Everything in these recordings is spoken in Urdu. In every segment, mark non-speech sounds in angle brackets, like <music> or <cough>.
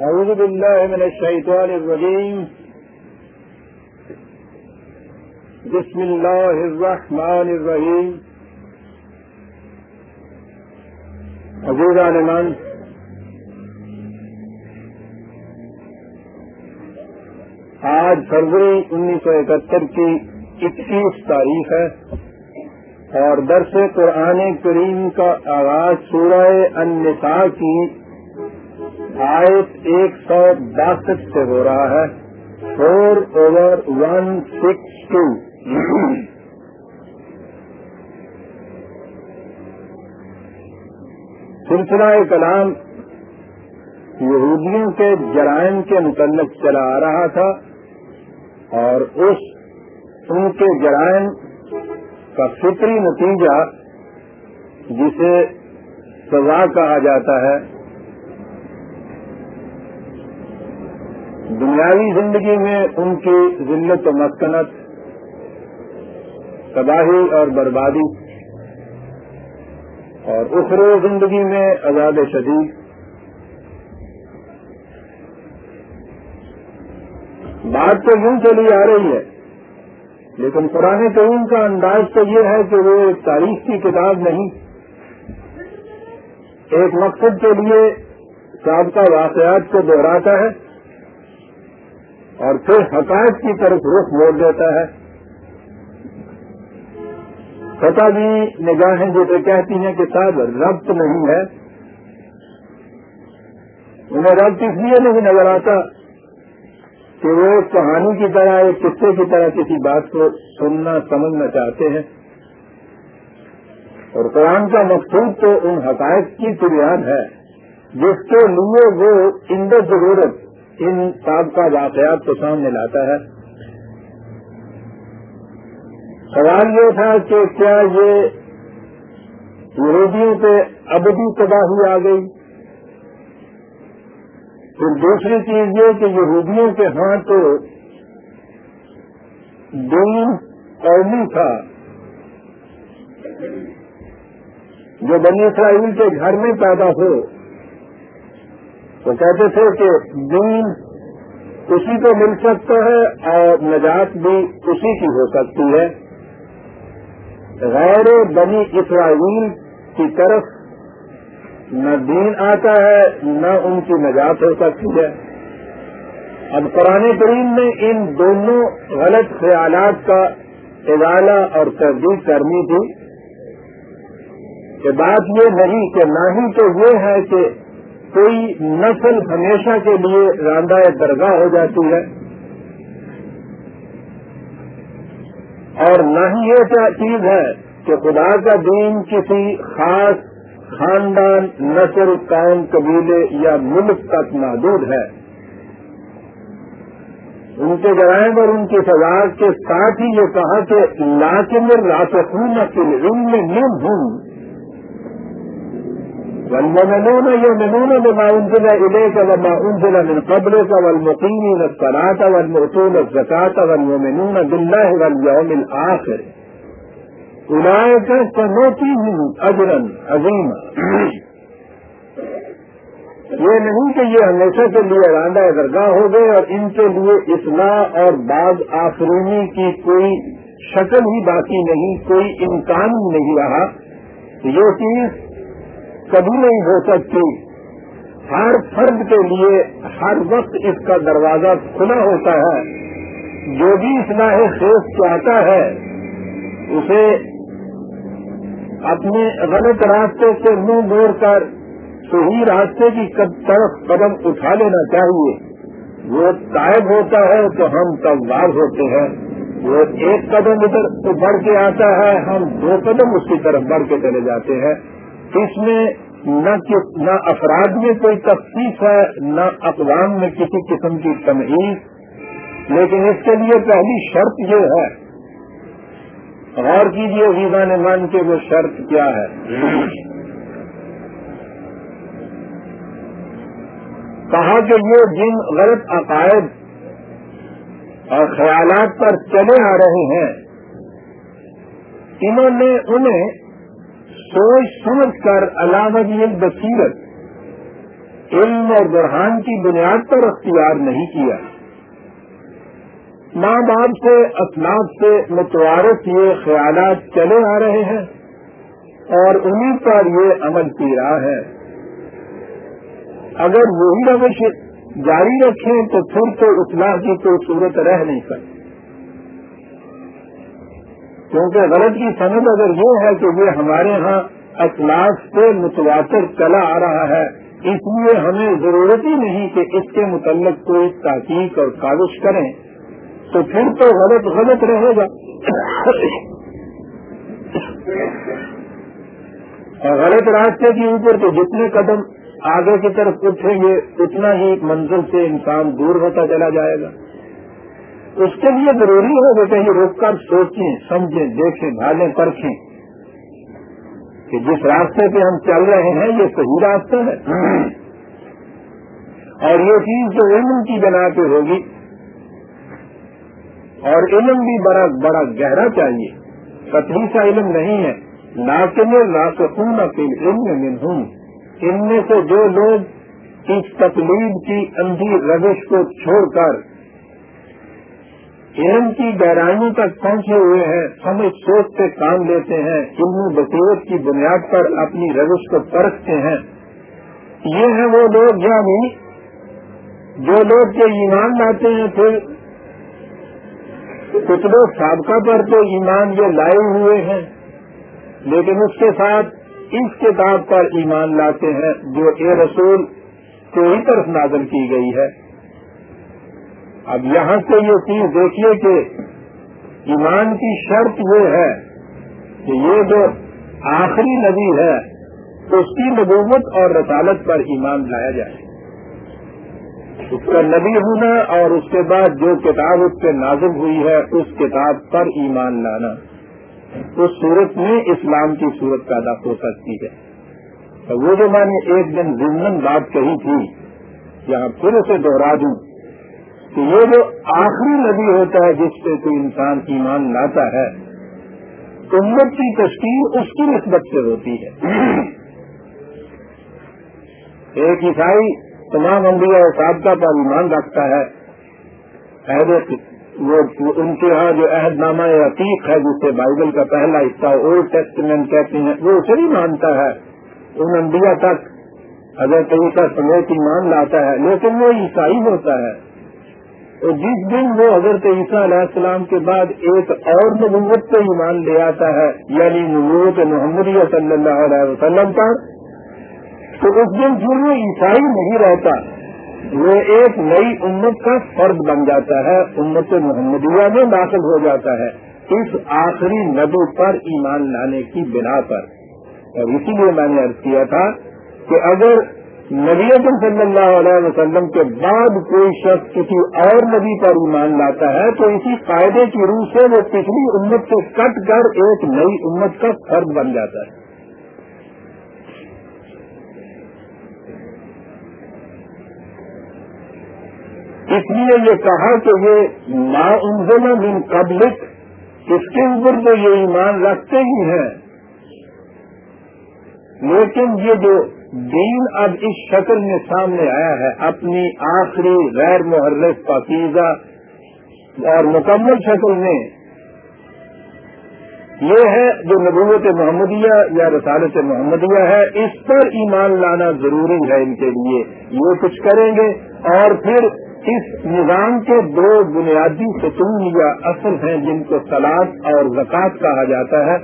أعوذ بالله من الشيطان الرجيم. بسم الله الرحمن الرحيم. عزیز عالمان. آج فروری انیس سو اکہتر کی اکیس تاریخ ہے. اور درس قرآن کریم کا آغاز سورہ النساء کی آیت ایک سو باسٹھ سے ہو رہا ہے۔ Four over one six two سلسلہ کلام یہودیوں کے جرائم کے متعلق چلا آ رہا تھا اور اس ان کے جرائم کا فطری نتیجہ جسے سزا کہا جاتا ہے، دنیاوی زندگی میں ان کی ذلت و مسکنت، تباہی اور بربادی، اور اخرو زندگی میں آزاد شدید۔ بات تو یوں چلی آ رہی ہے لیکن پرانے کریم کا انداز تو یہ ہے کہ وہ ایک تاریخ کی کتاب نہیں۔ ایک مقصد کے لیے سابقہ واقعات کو دہراتا ہے اور پھر حقائق کی طرف رخ موڑ دیتا ہے۔ فتح بھی نگاہیں جیسے کہتی ہیں کہ صاحب ربط نہیں ہے۔ انہیں ربط اس لیے نہیں نظر آتا کہ وہ کہانی کی طرح، ایک قصے کی طرح کسی بات کو سننا، سمجھنا چاہتے ہیں۔ اور قرآن کا مقصود تو ان حقائق کی بنیاد ہے، جس کے لیے وہ اندر ضرورت ان سابقہ واقعات کو سامنے لاتا ہے۔ سوال یہ تھا کہ کیا یہ یہودیوں پہ ابدی تباہی آ گئی؟ پھر دوسری چیز یہ کہ یہودیوں کے ہاں تو دین قومی تھا۔ جو بنی اسرائیل کے گھر میں پیدا ہو وہ کہتے تھے کہ دین اسی کو مل سکتا ہے اور نجات بھی اسی کی ہو سکتی ہے۔ غیر بنی اسرائیل کی طرف نہ دین آتا ہے، نہ ان کی نجات ہو سکتی ہے۔ اب قرآن کریم نے ان دونوں غلط خیالات کا اضالہ اور تردید کرنی تھی۔ کہ بات یہ نہیں کہ نہ ہی تو یہ ہے کہ کوئی نسل ہمیشہ کے لیے راندہ درگاہ ہو جاتی ہے۔ اور نہ ہی یہ چیز ہے کہ خدا کا دین کسی خاص خاندان نسل قوم قبیلے یا ملک تک محدود ہے۔ ان کے جرائم اور ان کی سزا کے ساتھ ہی یہ کہا کہ لاکن راسخون علم میں ہوں والمؤمنون يؤمنون بما أنزل إليك وما أنزل من قبلك والمقيمين الصلاة والمؤتون الزكاة والمؤمنون بالله واليوم الآخر أولئك سنؤتيهم أجرا عظيما یہ نہیں کہ یہ ہمیشہ کے لیے راندہ درگاہ ہو گئے اور ان کے لیے اصلاح اور بعض آفرینی کی کوئی شکل ہی باقی نہیں، کوئی امکان ہی نہیں رہا۔ یہ چیز کبھی نہیں ہو سکتی۔ ہر فرد کے لیے ہر وقت اس کا دروازہ کھلا ہوتا ہے۔ جو بھی اصلاح خیز چاہتا ہے، اسے اپنے غلط راستے سے منہ موڑ کر صحیح راستے کی طرف قدم اٹھا لینا چاہیے۔ وہ طائب ہوتا ہے تو ہم تبدار ہوتے ہیں۔ وہ ایک قدم ادھر بڑھ کے آتا ہے، ہم دو قدم اس کی طرف بڑھ کے چلے جاتے ہیں۔ اس میں نہ افراد میں کوئی تفصیص ہے، نہ اقوام میں کسی قسم کی تمہید۔ لیکن اس کے لیے پہلی شرط یہ ہے غور کیجیے ویزا نے مان کے وہ شرط کیا ہے۔ کہا کہ یہ جن غلط عقائد اور خیالات پر چلے آ رہے ہیں، انہوں نے انہیں سوچ سمجھ کر علامت جی بصیرت، علم اور برہان کی بنیاد پر اختیار نہیں کیا۔ ماں باپ سے اسناد سے متوارث یہ خیالات چلے آ رہے ہیں اور انہیں پر یہ عمل کی رہا ہے۔ اگر وہی روش جاری رکھیں تو پھر تو اصلاح کی کوئی صورت رہ نہیں سکتی۔ کیونکہ غلط کی سند اگر یہ ہے کہ یہ ہمارے ہاں اخلاق سے متواتر چلا آ رہا ہے، اس لیے ہمیں ضرورت ہی نہیں کہ اس کے متعلق کوئی تحقیق اور کاغذ کریں۔ تو پھر تو غلط غلط رہے گا۔ اور غلط راستے کے اوپر تو جتنے قدم آگے کی طرف اٹھیں گے، اتنا ہی منزل سے انسان دور ہوتا چلا جائے گا۔ اس کے لیے ضروری ہے کہ کہیں روک کر سوچیں، سمجھیں، دیکھیں، بھاگیں، پرکھیں کہ جس راستے پہ ہم چل رہے ہیں، یہ صحیح راستہ ہے۔ اور یہ چیز جو علم کی بنا پہ ہوگی۔ اور علم بھی بڑا بڑا گہرا چاہیے۔ کتنی سا علم نہیں ہے۔ ناکن ناسکون اپنے علم میں ہوں ان میں سے جو لوگ اس تکلیف کی اندھی روش کو چھوڑ کر علم کی گہرائیوں تک پہنچے ہوئے ہیں۔ سمجھ سوچ سے کام لیتے ہیں۔ علم بصیرت کی بنیاد پر اپنی روش کو پرکھتے ہیں۔ یہ ہیں وہ لوگ یعنی جو لوگ کے ایمان لاتے ہیں، پھر کچھ لوگ سابقہ پر تو ایمان یہ لائے ہوئے ہیں، لیکن اس کے ساتھ اس کتاب پر ایمان لاتے ہیں جو اے رسول کو ہی طرف نازل کی گئی ہے۔ اب یہاں سے یہ چیز دیکھیے کہ ایمان کی شرط یہ ہے کہ یہ جو آخری نبی ہے، اس کی نبوت اور رسالت پر ایمان لایا جائے۔ اس کا نبی ہونا اور اس کے بعد جو کتاب اس پہ نازک ہوئی ہے، اس کتاب پر ایمان لانا۔ اس صورت میں اسلام کی صورت پیدا ہو سکتی ہے۔ وہ جو میں نے ایک دن ضمن بات کہی تھی، یہاں پھر اسے دوہرا دوں کہ یہ جو آخری نبی ہوتا ہے جس پہ کوئی انسان ایمان لاتا ہے، امت کی تشکیل اس کی نسبت سے ہوتی ہے۔ ایک عیسائی تمام انبیاء اور سابقہ پر ایمان رکھتا ہے۔ وہ ان کے ہاں جو عہد نامہ عتیق ہے، جسے بائبل کا پہلا حصہ اولڈ ٹیسٹمنٹ کہتے ہیں، وہ اسے نہیں مانتا ہے۔ ان انبیاء تک اگر کہیں کا سمیت ایمان لاتا ہے، لیکن وہ عیسائی ہوتا ہے۔ تو جس دن وہ حضرت عیسیٰ علیہ السلام کے بعد ایک اور نبوت پہ ایمان لے آتا ہے یعنی نبوت محمد صلی اللہ علیہ وسلم پر تو اس دن پھر وہ عیسائی نہیں رہتا۔ وہ ایک نئی امت کا فرد بن جاتا ہے، امت محمدیہ میں داخل ہو جاتا ہے۔ اس آخری نبو پر ایمان لانے کی بنا پر۔ اور اسی لیے میں نے ارد کیا تھا کہ اگر نبی صلی اللہ علیہ وسلم کے بعد کوئی شخص کسی اور نبی پر ایمان لاتا ہے، تو اسی قاعدے کی روح سے وہ پچھلی امت سے کٹ کر ایک نئی امت کا فرد بن جاتا ہے۔ اس لیے یہ کہا کہ یہ نا انزل من قبلک، اس کے اوپر تو یہ ایمان رکھتے ہی ہیں۔ لیکن یہ جو دین اب اس شکل میں سامنے آیا ہے، اپنی آخری غیر محرف پاکیزہ اور مکمل شکل میں، یہ ہے جو نبوت محمدیہ یا رسالت محمدیہ ہے، اس پر ایمان لانا ضروری ہے ان کے لیے۔ یہ کچھ کریں گے اور پھر اس نظام کے دو بنیادی ستون یا اصل ہیں جن کو سلاد اور زکوٰۃ کہا جاتا ہے۔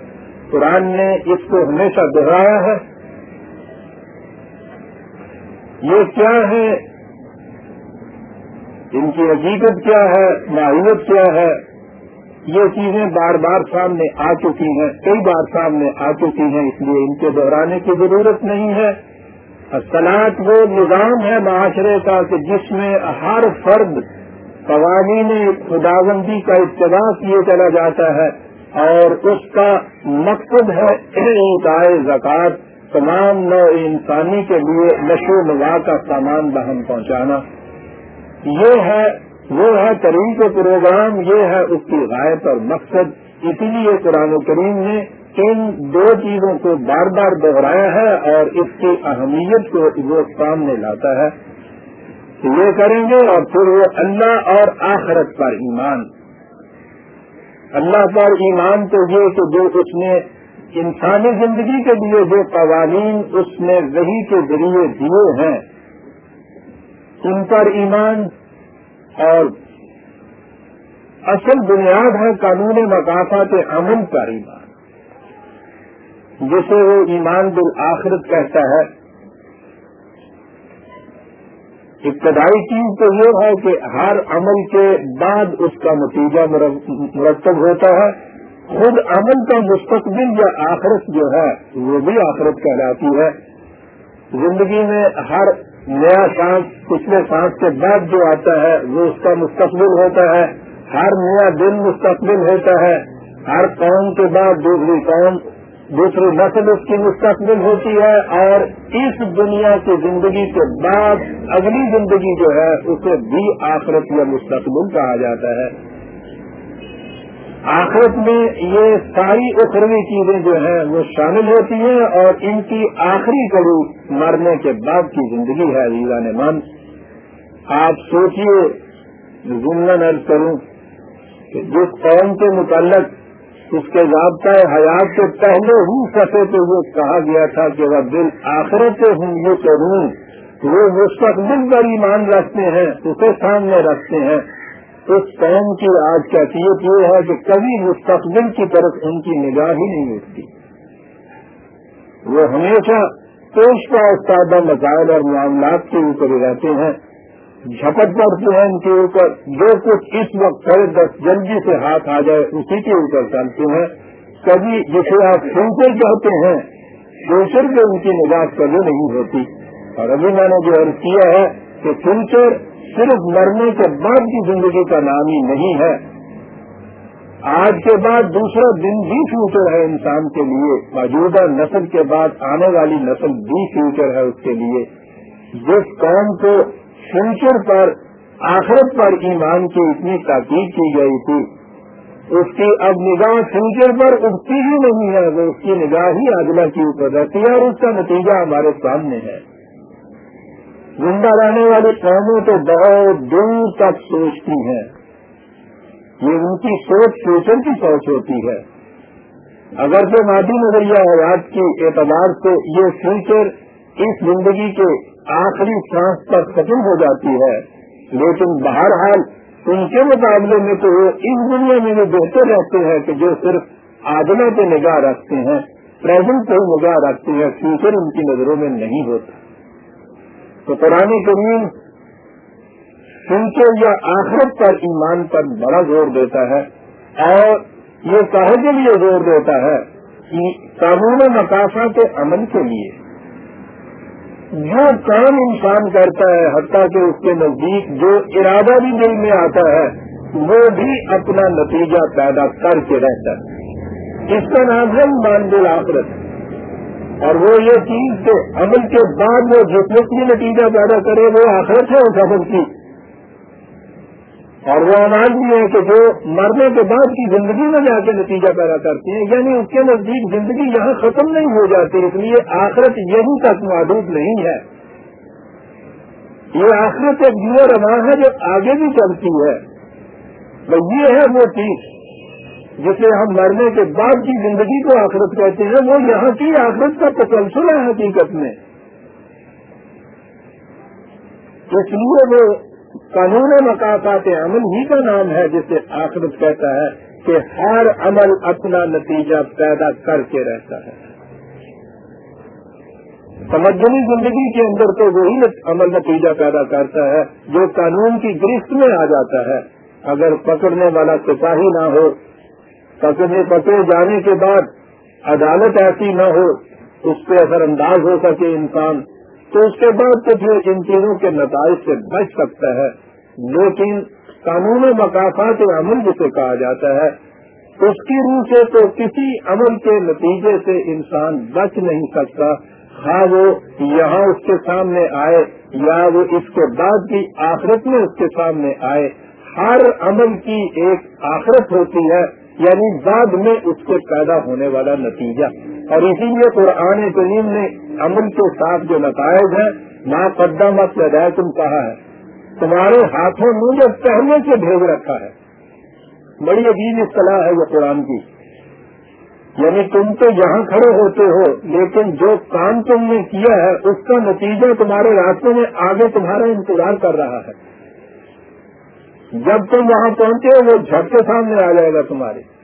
قرآن نے اس کو ہمیشہ دہرایا ہے۔ یہ کیا ہے؟ ان کی حقیقت کیا ہے؟ ماہیت کیا ہے؟ یہ چیزیں بار بار سامنے آ چکی ہیں، کئی بار سامنے آ چکی ہیں، اس لیے ان کے دہرانے کی ضرورت نہیں ہے۔ اصلاحات وہ نظام ہے معاشرے کا کہ جس میں ہر فرد قوانین خداوندی کا ابتدا کیے چلا جاتا ہے اور اس کا مقصد ہے زکوٰۃ تمام نو انسانی کے لیے نشو نما کا سامان بہم پہنچانا۔ یہ ہے، وہ ہے طریق پروگرام، یہ ہے اس کی غائب اور مقصد۔ اسی لیے قرآن کریم نے ان دو چیزوں کو بار بار دوہرایا ہے اور اس کی اہمیت کو وہ سامنے لاتا ہے یہ کریں گے اور پھر وہ اللہ اور آخرت پر ایمان۔ اللہ پر ایمان تو یہ کہ جو اس نے انسانی زندگی کے لیے جو قوانین اس نے وہی کے ذریعے دیے ہیں، ان پر ایمان۔ اور اصل بنیاد ہے قانون مقافات عمل پر ایمان۔ جسے وہ ایمان بالآخرت کہتا ہے۔ ابتدائی چیز تو یہ ہے کہ ہر عمل کے بعد اس کا نتیجہ مرتب ہوتا ہے۔ خود عمل کا مستقبل یا آخرت جو ہے، وہ بھی آخرت کہلاتی ہے۔ زندگی میں ہر نیا سانس، پچھلے سانس کے بعد جو آتا ہے، وہ اس کا مستقبل ہوتا ہے۔ ہر نیا دن مستقبل ہوتا ہے۔ ہر قوم کے بعد دوسری قوم دوسری نسل اس کی مستقبل ہوتی ہے اور اس دنیا کی زندگی کے بعد اگلی زندگی جو ہے اسے بھی آخرت یا مستقبل کہا جاتا ہے۔ آخرت میں یہ ساری اخروی چیزیں جو ہیں وہ شامل ہوتی ہیں اور ان کی آخری کڑی مرنے کے بعد کی زندگی ہے ریزا نے من آپ سوچیے ضمن عرض کروں کہ جس قوم کے متعلق اس کے ضابطۂ حیات کے پہلے ہی سفے تو یہ کہا گیا تھا کہ وہ دل آخرت ہوں یہ کروں وہ مستقبل پر ایمان رکھتے ہیں، اسے سامنے رکھتے ہیں۔ اس قوم کی آج کیفیت یہ ہے کہ کبھی مستقبل کی طرف ان کی نگاہ ہی نہیں اٹھتی۔ وہ ہمیشہ پیش کا استادہ مسائل اور معاملات کے اوپر رہتے ہیں۔ جھپٹ پڑتے ہیں ان کے اوپر۔ جو کچھ اس وقت کرے دس جلدی سے ہاتھ آ جائے، اسی کے اوپر چلتے ہیں۔ کبھی جسے آپ فیوچر کہتے ہیں فیوچر پہ ان کی نگاہ کبھی نہیں ہوتی۔ اور ابھی میں نے جو عرض کیا ہے کہ فیوچر صرف مرنے کے بعد کی زندگی کا نام ہی نہیں ہے۔ آج کے بعد دوسرا دن بھی فیوچر ہے انسان کے لیے۔ موجودہ نسل کے بعد آنے والی نسل بھی فیوچر ہے اس کے لیے۔ جس قوم کو فیوچر پر، آخرت پر ایمان کی اتنی تاکید کی گئی تھی۔ اس کی اب نگاہ فیوچر پر اٹھتی ہی نہیں ہے وہ اس کی نگاہ ہی اگلا کی اوپر رہتی ہے اور اس کا نتیجہ ہمارے سامنے ہے۔ زندہ رہنے والی قومیں تو بہت دور تک سوچتی ہیں۔ یہ ان کی سوچ فیوچر کی سوچ ہوتی ہے۔ اگر تو مادی نظریہ حیات کی اعتبار سے یہ فیوچر اس زندگی کے آخری سانس پر ختم ہو جاتی ہے۔ لیکن بہرحال ان کے مقابلے میں تو وہ اس دنیا میں بھی بہتر رہتے ہیں کہ جو صرف آدمی پہ نگاہ رکھتے ہیں پریزنٹ پہ نگاہ رکھتے ہیں فیوچر ان کی نظروں میں نہیں ہوتا۔ تو قرآن کریم فیوچر یا آخرت پر ایمان پر بڑا زور دیتا ہے۔ اور یہ کہے کے لیے زور دیتا ہے کہ قانون مقاصہ کے عمل کے لیے۔ جو کام انسان کرتا ہے، حتیٰ کہ اس کے نزدیک جو ارادہ بھی دل میں آتا ہے، وہ بھی اپنا نتیجہ پیدا کر کے رہتا ہے۔ اس کا نام ہے ماندل آخرت۔ اور وہ یہ چیز کہ عمل کے بعد وہ جتنے بھی نتیجہ پیدا کرے، وہ آخرت ہے اس عمل کی۔ اور وہ آواز بھی ہے کہ جو مرنے کے بعد کی زندگی میں جا کے نتیجہ پیدا کرتی ہیں یعنی اس کے نزدیک زندگی یہاں ختم نہیں ہو جاتی، اس لیے آخرت یہی تک محدود نہیں ہے۔ یہ آخرت ایک جو رواں ہے جو آگے بھی چلتی ہے۔ یہ ہے وہ چیز جسے ہم مرنے کے بعد کی زندگی کو آخرت کہتے ہیں، وہ یہاں کی آخرت کا تسلسل ہے حقیقت میں۔ اس لیے وہ قانون مقاصات عمل ہی کا نام ہے جسے آخرت کہتا ہے کہ ہر عمل اپنا نتیجہ پیدا کر کے رہتا ہے۔ سمجھنی زندگی کے اندر تو وہی عمل نتیجہ پیدا کرتا ہے جو قانون کی گرفت میں آ جاتا ہے۔ اگر پکڑنے والا سپاہی نہ ہو، پکڑنے پکڑے جانے کے بعد عدالت ایسی نہ ہو، اس پہ اثر انداز ہو سکے انسان۔ تو اس کے بعد تو پھر ان چیزوں کے نتائج سے بچ سکتا ہے۔ لیکن قانون مقافات عمل جسے کہا جاتا ہے، اس کی روح سے تو کسی عمل کے نتیجے سے انسان بچ نہیں سکتا۔ ہاں وہ یہاں اس کے سامنے آئے یا وہ اس کے بعد کی آخرت میں اس کے سامنے آئے۔ ہر عمل کی ایک آخرت ہوتی ہے یعنی بعد میں اس سے پیدا ہونے والا نتیجہ۔ اور اسی لیے قرآن کریم نے عمل کے ساتھ جو نتائج ہیں نا قدم پیدا تم کہا ہے۔ تمہارے ہاتھوں میں جو پہلے سے بھیج رکھا ہے۔ بڑی عجیب اصطلاح ہے وہ قرآن کی۔ یعنی تم تو یہاں کھڑے ہوتے ہو، لیکن جو کام تم نے کیا ہے، اس کا نتیجہ تمہارے راستے میں آگے تمہارا انتظار کر رہا ہے۔ جب تم وہاں پہنچے، وہ جھٹ کے سامنے آ جائے گا تمہارے۔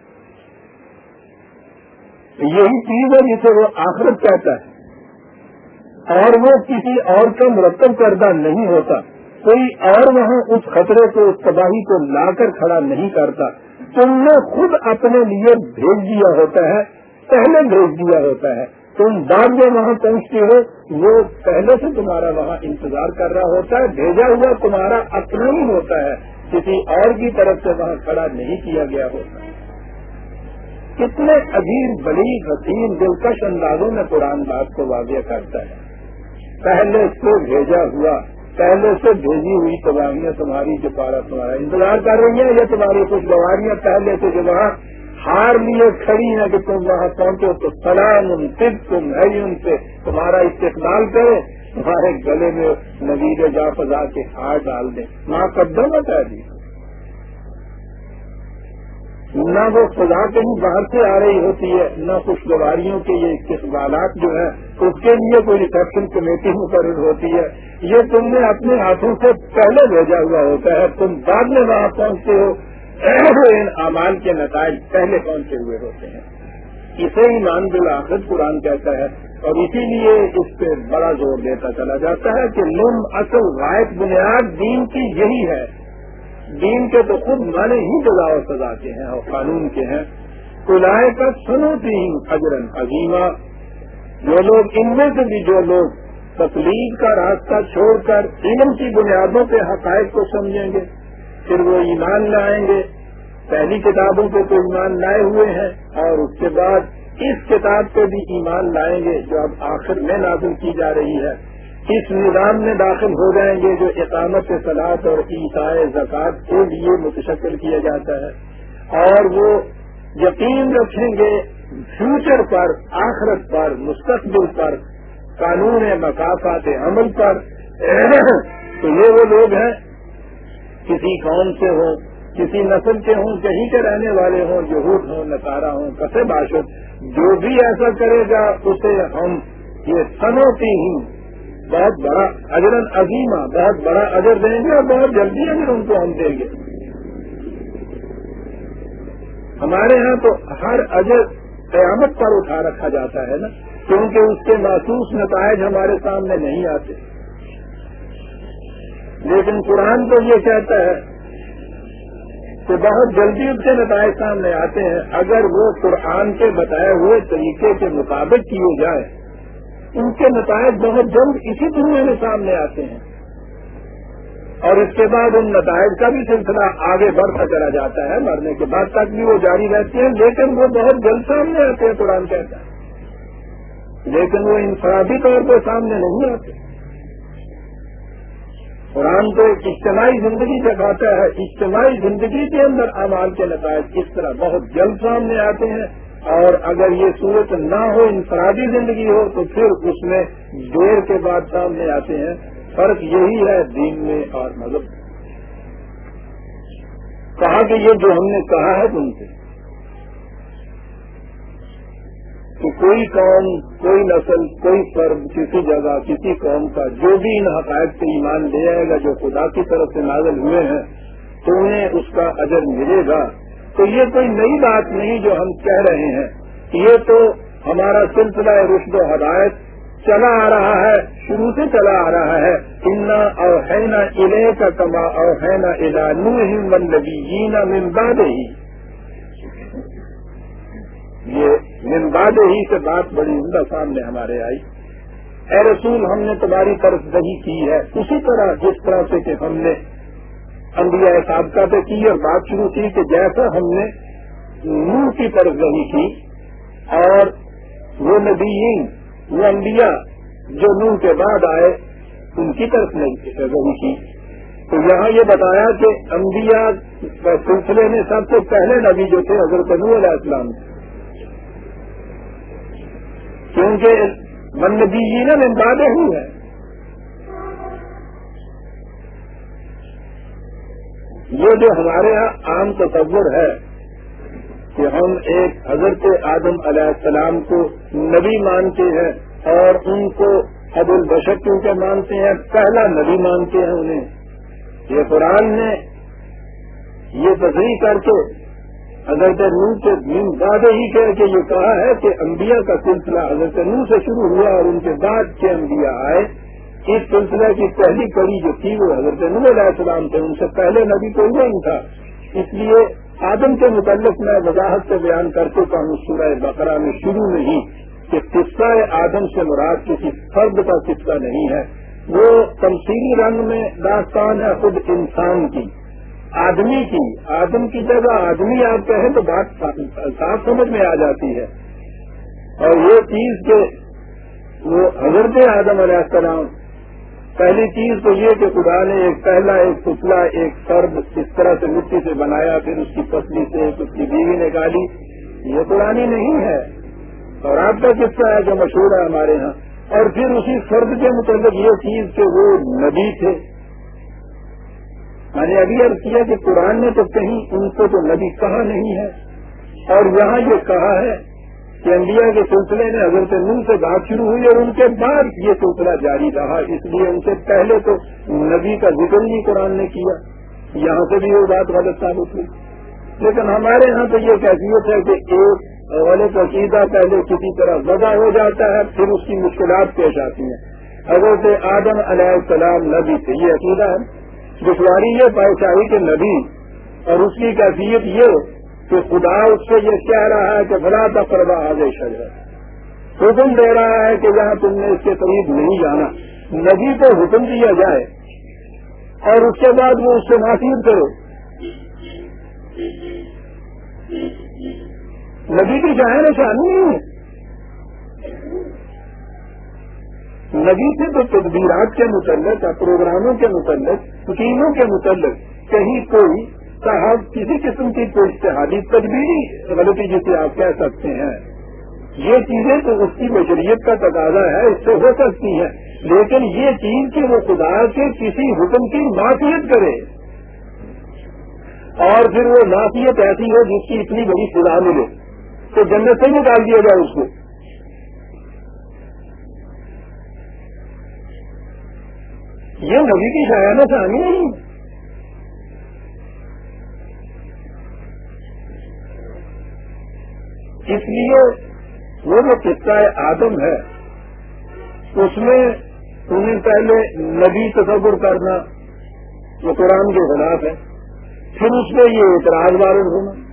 یہی چیز ہے جسے وہ آخرت کہتا ہے۔ اور وہ کسی اور کا مرتب کردہ نہیں ہوتا۔ کوئی اور وہاں اس خطرے کو، اس تباہی کو لا کر کھڑا نہیں کرتا۔ تم نے خود اپنے لیے بھیج دیا ہوتا ہے، پہلے بھیج دیا ہوتا ہے۔ تم بعد میں وہاں پہنچتے ہو، وہ پہلے سے تمہارا وہاں انتظار کر رہا ہوتا ہے، بھیجا ہوا تمہارا اپنا ہی ہوتا ہے۔ کسی اور کی طرف سے وہاں کھڑا نہیں کیا گیا ہوتا۔ کتنے عجیب بڑی حسین دلکش اندازوں میں قرآن بات کو واضح کرتا ہے۔ پہلے سے بھیجا ہوا، پہلے سے بھیجی ہوئی تباہیاں تمہاری جو پارا تمہارا انتظار کر رہی ہیں یا تمہاری کچھ گواریاں پہلے سے جو وہاں ہار لیے کھڑی ہیں کہ تم وہاں پہنچو تو سلام ان صرف تم ہے ان سے تمہارا استقبال کرے، تمہارے گلے میں نوید جا فضا کے ہار ڈال دیں ماں قدم بتا دی۔ نہ وہ خدا کہیں باہر سے آ رہی ہوتی ہے، نہ خوشگواریوں کے یہ استقبالات جو ہیں، اس کے لیے کوئی ریسپشن کمیٹی مقرر ہوتی ہے۔ یہ تم نے اپنے ہاتھوں سے پہلے بھیجا ہوا ہوتا ہے، تم بعد میں وہاں پہنچتے ہو۔ ان امال کے نتائج پہلے پہنچے ہوئے ہوتے ہیں۔ اسے ہی مان آخر قرآن کہتا ہے، اور اسی لیے اس پہ بڑا زور دیتا چلا جاتا ہے کہ لم اصل غائب بنیاد دین کی یہی ہے۔ دین کے تو خود مانے ہی جزا و سزا کے ہیں اور قانون کے ہیں۔ کلائے کا سنو تین اجرن عظیمہ جو لوگ ان میں سے بھی جو لوگ تکلیف کا راستہ چھوڑ کر علم کی بنیادوں پہ حقائق کو سمجھیں گے، پھر وہ ایمان لائیں گے۔ پہلی کتابوں پہ تو ایمان لائے ہوئے ہیں اور اس کے بعد اس کتاب پہ بھی ایمان لائیں گے جو اب آخر میں نازل کی جا رہی ہے۔ اس نظام میں داخل ہو جائیں گے جو اقامت سلاد اور عیسائے زکوٰۃ کے لیے متشکل کیا جاتا ہے۔ اور وہ یقین رکھیں گے فیوچر پر، آخرت پر، مستقبل پر، قانون مقافات عمل پر۔ <coughs> تو یہ وہ لوگ ہیں، کسی قوم سے ہوں، کسی نسل کے ہوں، کہیں کے رہنے والے ہوں جہود ہوں نکارا ہوں کسے باشد جو بھی ایسا کرے گا، اسے ہم یہ سنوتی ہی بہت بڑا اجرن عظیمہ، بہت بڑا اجر دیں گے اور بہت جلدی اگر ان کو ہم دیں گے۔ ہمارے ہاں تو ہر اجر قیامت پر اٹھا رکھا جاتا ہے نا، کیونکہ اس کے محسوس نتائج ہمارے سامنے نہیں آتے۔ لیکن قرآن تو یہ کہتا ہے کہ بہت جلدی اس کے نتائج سامنے آتے ہیں، اگر وہ قرآن کے بتائے ہوئے طریقے کے مطابق کیے جائیں۔ ان کے نتائج بہت جلد اسی دنیا میں سامنے آتے ہیں۔ اور اس کے بعد ان نتائج کا بھی سلسلہ آگے بڑھتا چلا جاتا ہے۔ مرنے کے بعد تک بھی وہ جاری رہتی ہیں، لیکن وہ بہت جلد سامنے آتے ہیں، قرآن کہتا ہے۔ لیکن وہ انفرادی طور پہ سامنے نہیں آتے۔ قرآن تو ایک اجتماعی زندگی دکھاتا ہے۔ اجتماعی زندگی کے اندر امال کے نتائج اس طرح بہت جلد سامنے آتے ہیں۔ اور اگر یہ صورت نہ ہو، انفرادی زندگی ہو، تو پھر اس میں دیر کے بعد سامنے آتے ہیں۔ فرق یہی ہے دین میں اور مذہب کہا کہ یہ جو ہم نے کہا ہے تم سے کہ کوئی قوم، کوئی نسل، کوئی فرد کسی جگہ، کسی قوم کا جو بھی ان حقائق سے ایمان لے آئے گا، جو خدا کی طرف سے نازل ہوئے ہیں، تو انہیں اس کا اجر ملے گا۔ تو یہ کوئی نئی بات نہیں جو ہم کہہ رہے ہیں یہ تو ہمارا سلسلہ رشد و ہدایت چلا آ رہا ہے، شروع سے چلا آ رہا ہے۔ انا اوہینا الے کا کما اوہینا الا نو ہی منبی جینا ممباد ہی یہ ممباد ہی سے بات بڑی عمدہ سامنے ہمارے آئی۔ اے رسول، ہم نے تمہاری طرف دہی کی ہے۔ اسی طرح جس طرح سے کہ ہم نے انبیاء سابقہ پہ کی اور بات شروع کی کہ جیسا ہم نے نور کی طرف رہی کی اور وہ نبیین، وہ انبیاء جو نور کے بعد آئے، ان کی طرف رہی کی۔ تو یہاں یہ بتایا کہ انبیاء سلسلے میں سب سے پہلے نبی جو تھے، حضرت نور علیہ السلام۔ کیونکہ من نبی جی نے بادیں ہی ہیں یہ جو ہمارے یہاں عام تصور ہے کہ ہم ایک حضرت آدم علیہ السلام کو نبی مانتے ہیں اور ان کو حد البشر کیونکہ مانتے ہیں؟ پہلا نبی مانتے ہیں انہیں۔ یہ قرآن نے یہ تصریح کر کے حضرت نو کے وعدے ہی کہہ کے یہ کہا ہے کہ انبیاء کا سلسلہ حضرت نو سے شروع ہوا اور ان کے بعد کے انبیاء آئے۔ اس سلسلے کی پہلی کڑی جو تھی وہ حضرت نو علیہ السلام تھے، ان سے پہلے نبی کو نہیں تھا۔ اس لیے آدم کے متعلق میں وضاحت سے بیان کر کے ہوں، سورہ بقرہ میں شروع نہیں کہ قصہ آدم سے مراد کسی فرد کا قصہ نہیں ہے۔ وہ تمثیلی رنگ میں داستان ہے خود انسان کی، آدمی کی۔ آدم کی جگہ آدمی آپ کہیں تو بات صاف سمجھ میں آ جاتی ہے۔ اور یہ چیز کہ وہ حضرت آدم علیہ السلام پہلی چیز تو یہ کہ خدا نے ایک پہلا، ایک پتلا، ایک فرد اس طرح سے مٹی سے بنایا، پھر اس کی پتلی سے، اس کی بیوی نکالی یہ پرانی نہیں ہے۔ اور آپ کا قصہ ہے جو مشہور ہے ہمارے ہاں۔ اور پھر اسی فرد کے متعلق یہ چیز کہ وہ نبی تھے۔ میں نے ابھی عرض کیا کہ قرآن نے تو کہیں ان کو تو نبی کہا نہیں ہے۔ اور یہاں یہ کہا ہے کہ انڈیا کے سلسلے میں حضرت نو سے بات شروع ہوئی اور ان کے بعد یہ سلسلہ جاری رہا، اس لیے ان سے پہلے تو نبی کا ذکر بھی قرآن نے کیا۔ یہاں سے بھی وہ بات غلط ثابت ہوئی۔ لیکن ہمارے یہاں تو یہ کیفیت ہے کہ ایک غلط عقیدہ پہلے کسی طرح وضع ہو جاتا ہے، پھر اس کی مشکلات پیش آتی ہیں۔ حضرت آدم علیہ السلام نبی تھے، یہ عقیدہ ہے۔ دشواری یہ پائے کہ نبی۔ اور اس کی کیفیت یہ کہ خدا اس سے یہ کہہ رہا ہے کہ بلا پروا آدیش ہے حکم دے رہا ہے کہ جہاں تم نے اس کے قریب نہیں جانا۔ نبی کو حکم دیا جائے اور اس کے بعد وہ اس سے ناصیر کرو۔ نبی کی چاہے نشانی نہیں ہے۔ نبی سے تو تدبیرات کے متعلق، پروگراموں کے متعلق، حکیموں کے متعلق کہیں کوئی صاحب کسی قسم کی کوئی اشتہادی تدبیری غلطی جسے آپ کہہ سکتے ہیں۔ یہ چیزیں تو اس کی بشریت کا تقاضا ہے، اس سے ہو سکتی ہے لیکن یہ چیز کہ وہ خدا کے کسی حکم کی معافیت کرے۔ اور پھر وہ معافیت ایسی ہو جس کی اتنی بڑی سزا ملے۔ تو جنت سے نکال دیا جائے اس کو۔ یہ نبی کی شاعر سے آنی نہیں۔ اس لیے وہ جو قصہ آدم ہے، اس میں انہیں پہلے نبی تصور کرنا وہ قرآن کے خلاف ہے، پھر اس میں یہ اعتراض وارد ہونا۔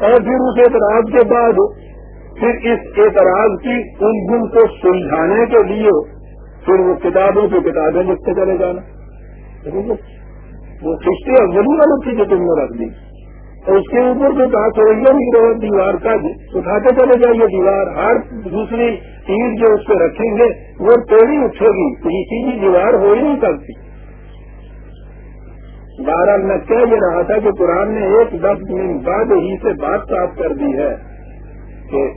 اور پھر اس اعتراض کے بعد پھر اس اعتراض کی ان گن کو سلجھانے کے لیے پھر وہ کتابوں کی کتابیں لکھتے چلے جانا۔ وہ کشتے اور ضرور والوں کی تم نے رکھ دی۔ اس کے اوپر جو کہا سوئیاں نہیں رہے دیوار کا اٹھاتے چلے جائیے دیوار۔ ہر دوسری چیز جو اس پہ رکھیں گے، وہ ٹیڑھی اٹھے گی تو یہ چیز دیوار ہو ہی نہیں سکتی۔ بہرحال میں کہہ یہ رہا تھا کہ قرآن نے ایک دس دن بعد ہی سے بات صاف کر دی ہے کہ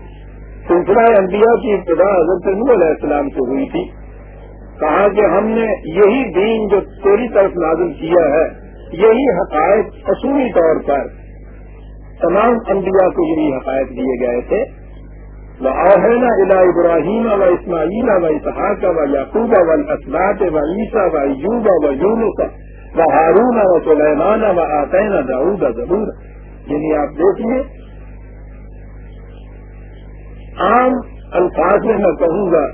سلسلہ انبیاء کی ابتدا حضرت علیہ السلام سے ہوئی تھی۔ کہا کہ ہم نے یہی دین جو تیری طرف نازل کیا ہے، یہی حقائق اصولی طور پر تمام انبیاء کو یہی حقائق دیے گئے تھے۔ وہ الا ابراہیم و اسماعیل و اسحاق و یعقوب و اسلات و عیسیٰ و ایوب و یونس و ہارون و سلیمان و آتین داود ضرور یعنی آپ دیکھیے، عام الفاظ میں میں کہوں گا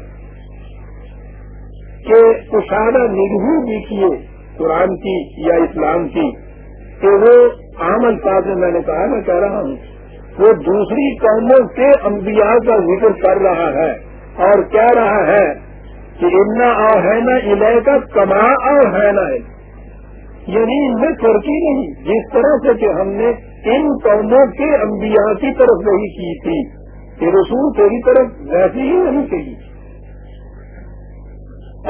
کہ کشادہ نگہ دیکھیے قرآن کی یا اسلام کی۔ کہ وہ عام الفاظ میں میں نے کہا، میں کہہ رہا ہوں، وہ دوسری قوموں کے انبیاء کا ذکر کر رہا ہے اور کہہ رہا ہے کہ اتنا ہے نا کا کما اور ہے۔ نا یعنی ان میں فرقی نہیں، جس طرح سے کہ ہم نے ان قوموں کے انبیاء کی طرف وہی کی تھی، کہ رسول تیری طرف ویسی ہی نہیں کہی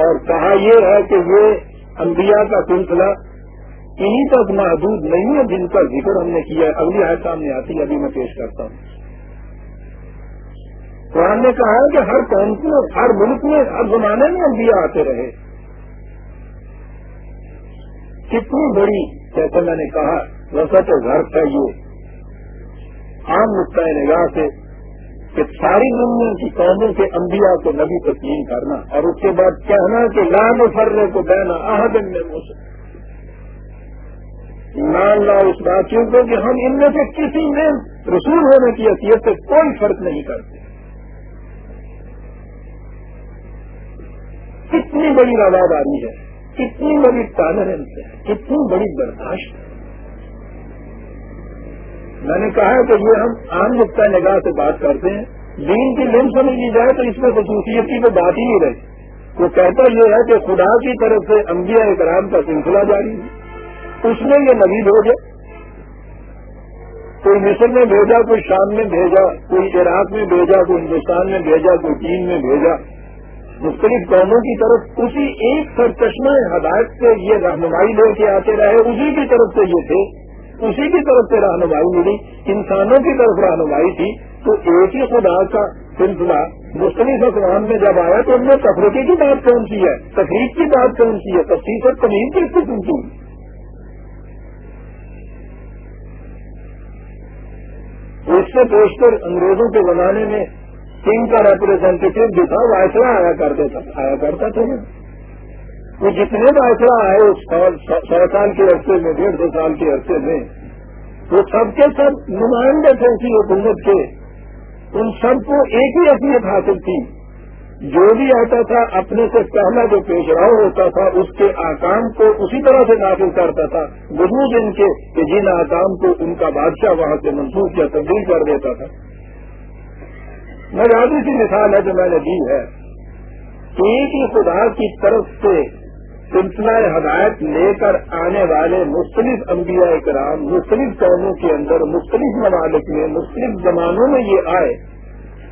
اور کہا یہ ہے کہ یہ انبیاء کا سلسلہ انہیں تک محدود نہیں ہے جن کا ذکر ہم نے کیا ہے۔ اگلی آئے سامنے آتی ہے، ابھی میں پیش کرتا ہوں۔ قرآن نے کہا ہے کہ ہر قوم کو ہر ملک میں ہر زمانے میں انبیاء آتے رہے۔ کتنی بڑی، جیسے میں نے کہا ویسا تو گھر ہے یہ۔ عام نقطۂ نگاہ سے کہ ساری دنیا کی قوموں کے انبیاء کو نبی تسلیم کرنا اور اس کے بعد کہنا کہ لام فرے کو دینا آہدن میں مان لا اس باتوں کو کہ ہم ان میں سے کسی میں رسول ہونے کی حیثیت سے کوئی فرق نہیں کرتے۔ کتنی بڑی رواداری ہے، کتنی بڑی ٹالرنس ہے، کتنی بڑی برداشت ہے۔ میں نے کہا کہ یہ ہم عام نقطۂ نگاہ سے بات کرتے ہیں، دین کی لم سمجھ لی جائے تو اس میں خصوصیت کی کوئی بات ہی نہیں رہی۔ وہ کہتا یہ ہے کہ خدا کی طرف سے انبیاء اکرام کا سلسلہ جاری ہے۔ اس میں یہ نبی بھیجے کوئی مصر میں بھیجا، کوئی شام میں بھیجا، کوئی عراق میں بھیجا، کوئی ہندوستان میں بھیجا، کوئی چین میں بھیجا۔ مختلف قوموں کی طرف اسی ایک سرچشمہ ہدایت سے یہ رہنمائی لے کے آتے رہے، اسی کی طرف سے یہ تھے، اسی کی طرف سے رہنمائی ملی۔ انسانوں کی طرف رہنمائی تھی۔ تو ایک ہی خدا کا سلسلہ مختلف اقوام میں جب آیا تو ان میں تفریقی کی بات کون سی ہے؟ تفریح کی بات کون سی ہے؟ تفریح اور تمیز کی استعمال کی۔ اس سے پوچھ انگریزوں کے زمانے میں کنگ کا ریپرزینٹیو جو تھا، وائسرا آیا کرتا تھا آیا کرتا تھا۔ وہ جتنے فیصلہ آئے اس سو سال کے عرصے میں، ڈیڑھ سو سال کے عرصے میں، وہ سب کے سب نمائندے تھے اسی حکومت کے۔ ان سب کو ایک ہی اہمیت حاصل تھی۔ جو بھی آتا تھا اپنے سے پہلا جو پیشراؤ ہوتا تھا، اس کے آکام کو اسی طرح سے نافذ کرتا تھا۔ بزرگ ان کے کہ جن آکام کو ان کا بادشاہ وہاں سے منسوخ یا تبدیل کر دیتا تھا۔ میں سی مثال ہے جو میں نے دی ہے۔ ایک ہی خدا کی طرف سے سلسلہ ہدایت لے کر آنے والے مختلف انبیاء کرام، مختلف قوموں کے اندر، مختلف ممالک میں، مختلف زمانوں میں یہ آئے۔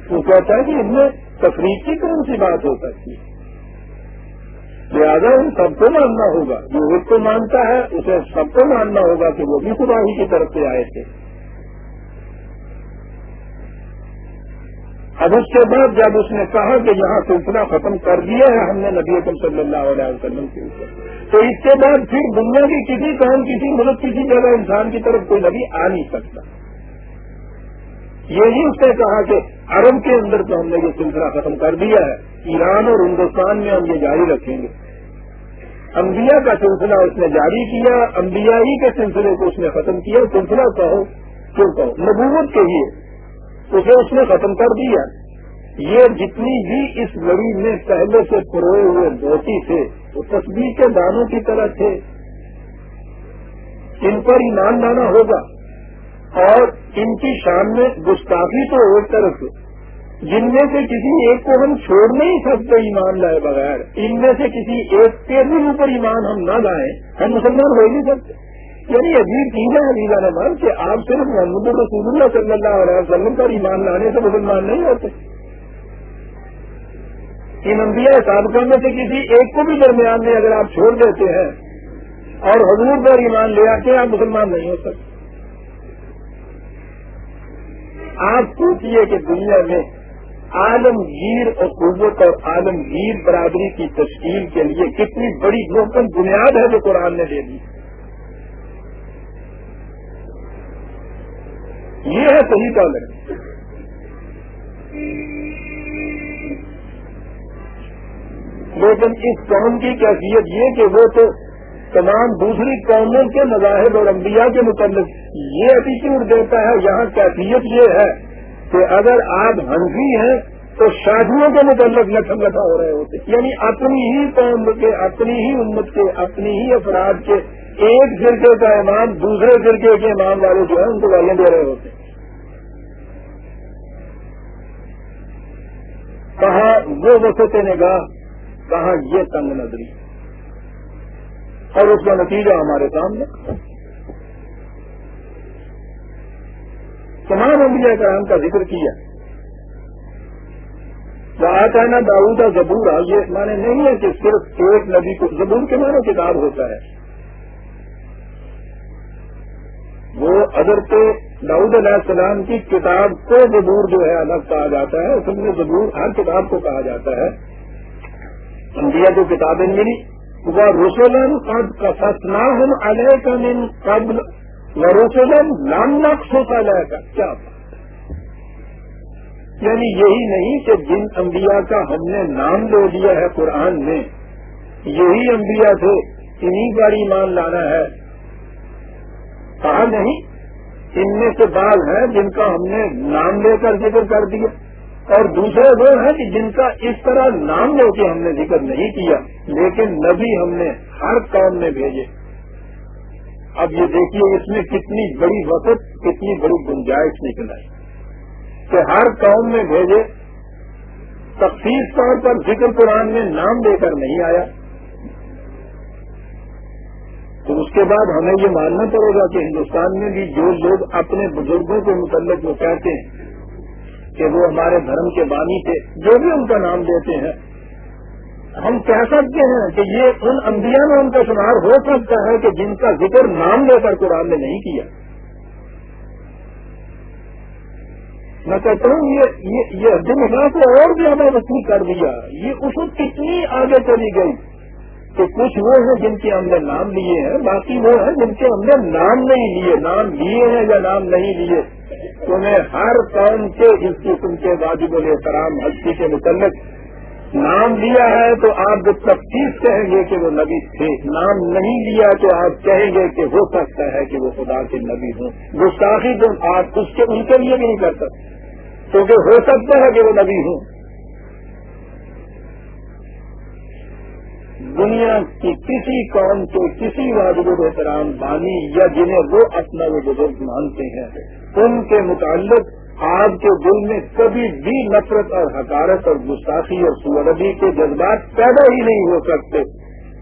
وہ کہتا ہے کہ ان میں تفریح کی کون سی بات ہو سکتی ہے۔ لہٰذا ان سب کو ماننا ہوگا۔ جو ایک کو مانتا ہے، اسے سب کو ماننا ہوگا کہ وہ بھی خدا ہی کی طرف سے آئے تھے۔ اب اس کے بعد جب اس نے کہا کہ یہاں سلسلہ ختم کر دیا ہے ہم نے نبی اکم صلی اللہ علیہ وسلم کے اوپر، تو اس کے بعد پھر دنیا کی کسی کام، کسی ملک، کسی جگہ انسان کی طرف کوئی نبی آ نہیں سکتا۔ یہی اس نے کہا کہ عرب کے اندر تو ہم نے یہ سلسلہ ختم کر دیا ہے۔ ایران اور ہندوستان میں ہم یہ جاری رکھیں گے۔ انبیاء کا سلسلہ اس نے جاری کیا، انبیاء ہی کے سلسلے کو اس نے ختم کیا۔ سلسلہ کہو، کیوں کہو؟ نبوت کے لیے اسے اس نے ختم کر دیا۔ یہ جتنی بھی اس لڑی میں پہلے سے پروئے ہوئے دھوتی تھے، وہ تصویر کے دانوں کی طرح تھے۔ ان پر ایمان لانا ہوگا۔ اور ان کی شان میں گستاخی تو ایک طرف جن میں سے کسی ایک کو ہم چھوڑ نہیں سکتے ایمان لائے بغیر، ان میں سے کسی ایک کے بھی اوپر ایمان ہم نہ لائیں، ہم مسلمان ہو نہیں سکتے۔ یعنی عجیب چیز ہے علیزہ نمان کہ آپ صرف محمد رسول اللہ صلی اللہ علیہ وسلم پر ایمان لانے سے مسلمان نہیں ہوتے۔ ان انبیاء سابقہ میں سے کسی ایک کو بھی درمیان میں اگر آپ چھوڑ دیتے ہیں اور حضور پر ایمان لے آتے ہیں، آپ مسلمان نہیں ہو سکتے۔ آپ سوچیے کہ دنیا میں عالمگیر اور قوت اور عالمگیر برادری کی تشکیل کے لیے کتنی بڑی گوپن بنیاد ہے جو قرآن نے دے دی۔ یہ ہے صحیح ڈالر لیکن اس قوم کی کیفیت یہ کہ وہ تو تمام دوسری قوموں کے مذاہب اور انبیاء کے متعلق یہ ایٹیچیوڈ دیتا ہے، یہاں کیفیت یہ ہے کہ اگر آپ ہنسی ہیں تو شادیوں کے متعلق لٹھن لٹا ہو رہے ہوتے۔ یعنی اپنی ہی قوم کے، اپنی ہی امت کے، اپنی ہی افراد کے ایک فرقے کا امام دوسرے فرقے کے امام والے جو ہیں، ان کو گالیاں دے رہے ہوتے۔ کہاں وہ وسط نگاہ، کہاں یہ تنگ نظری۔ اور اس کا نتیجہ ہمارے سامنے۔ تمام انبیاء کرام کا ذکر کیا۔ آتا ہے نا داؤدا زبور یہ مانے نہیں ہے کہ صرف ایک نبی کو، زبور کے معنی کتاب ہوتا ہے۔ وہ حضرت داؤد علیہ السلام کی کتاب کو زبور جو ہے، الگ کہا جاتا ہے۔ اس میں زبور ہر کتاب کو کہا جاتا ہے۔ انڈیا جو کتابیں ملی۔ وہ رسولن قد کا فسنا ہم علیہ کا من قبل و رسولن نام نقص ہوتا جائے کیا یعنی یہی نہیں کہ جن انبیاء کا ہم نے نام لے دیا ہے قرآن میں، یہی انبیاء تھے انہیں پر ایمان لانا ہے۔ کہا نہیں، ان میں سے بعض ہیں جن کا ہم نے نام لے کر ذکر کر دیا۔ اور دوسرے وہ ہیں کہ جن کا اس طرح نام لے کے ہم نے ذکر نہیں کیا، لیکن نبی ہم نے ہر قوم میں بھیجے۔ اب یہ دیکھیے اس میں کتنی بڑی وقت کتنی بڑی گنجائش نکل آئی۔ کہ ہر قوم میں بھیجے تخصیص طور پر ذکر قرآن میں نام لے کر نہیں آیا۔ تو اس کے بعد ہمیں یہ ماننا پڑے گا کہ ہندوستان میں بھی جو لوگ اپنے بزرگوں کے متعلق وہ کہتے ہیں کہ وہ ہمارے دھرم کے بانی تھے، جو بھی ان کا نام دیتے ہیں۔ ہم کہہ سکتے ہیں کہ یہ ان انبیاء میں ان کا شمار ہو سکتا ہے کہ جن کا ذکر نام لے کر قرآن نے نہیں کیا۔ میں کہتا ہوں، یہ دن کو اور زیادہ وسیع کر دیا۔ یہ اس وقت کتنی آگے چلی گئی کہ کچھ وہ ہیں جن کے ہم نے نام لیے ہیں، باقی وہ ہیں جن کے ہم نے نام نہیں لیے، نام لیے ہیں یا نام نہیں لیے۔ تمہیں ہر قوم کے اس قسم کے واجب الحترام ہستی کے متعلق نام لیا ہے تو آپ جو تفتیش کہیں گے کہ وہ نبی تھے، نام نہیں لیا تو آپ کہیں گے کہ ہو سکتا ہے کہ وہ خدا کے نبی ہوں۔ گستاخی تو آپ اس کے، ان کے لیے بھی نہیں کر سکتے، کیونکہ ہو سکتا ہے کہ وہ نبی ہوں۔ دنیا کی کسی قوم کے کسی واجب احترام بانی یا جنہیں وہ اپنا وہ بزرگ مانتے ہیں۔ ان کے متعلق آپ کے دل میں کبھی بھی نفرت اور حکارت اور گستاخی اور سوربی کے جذبات پیدا ہی نہیں ہو سکتے۔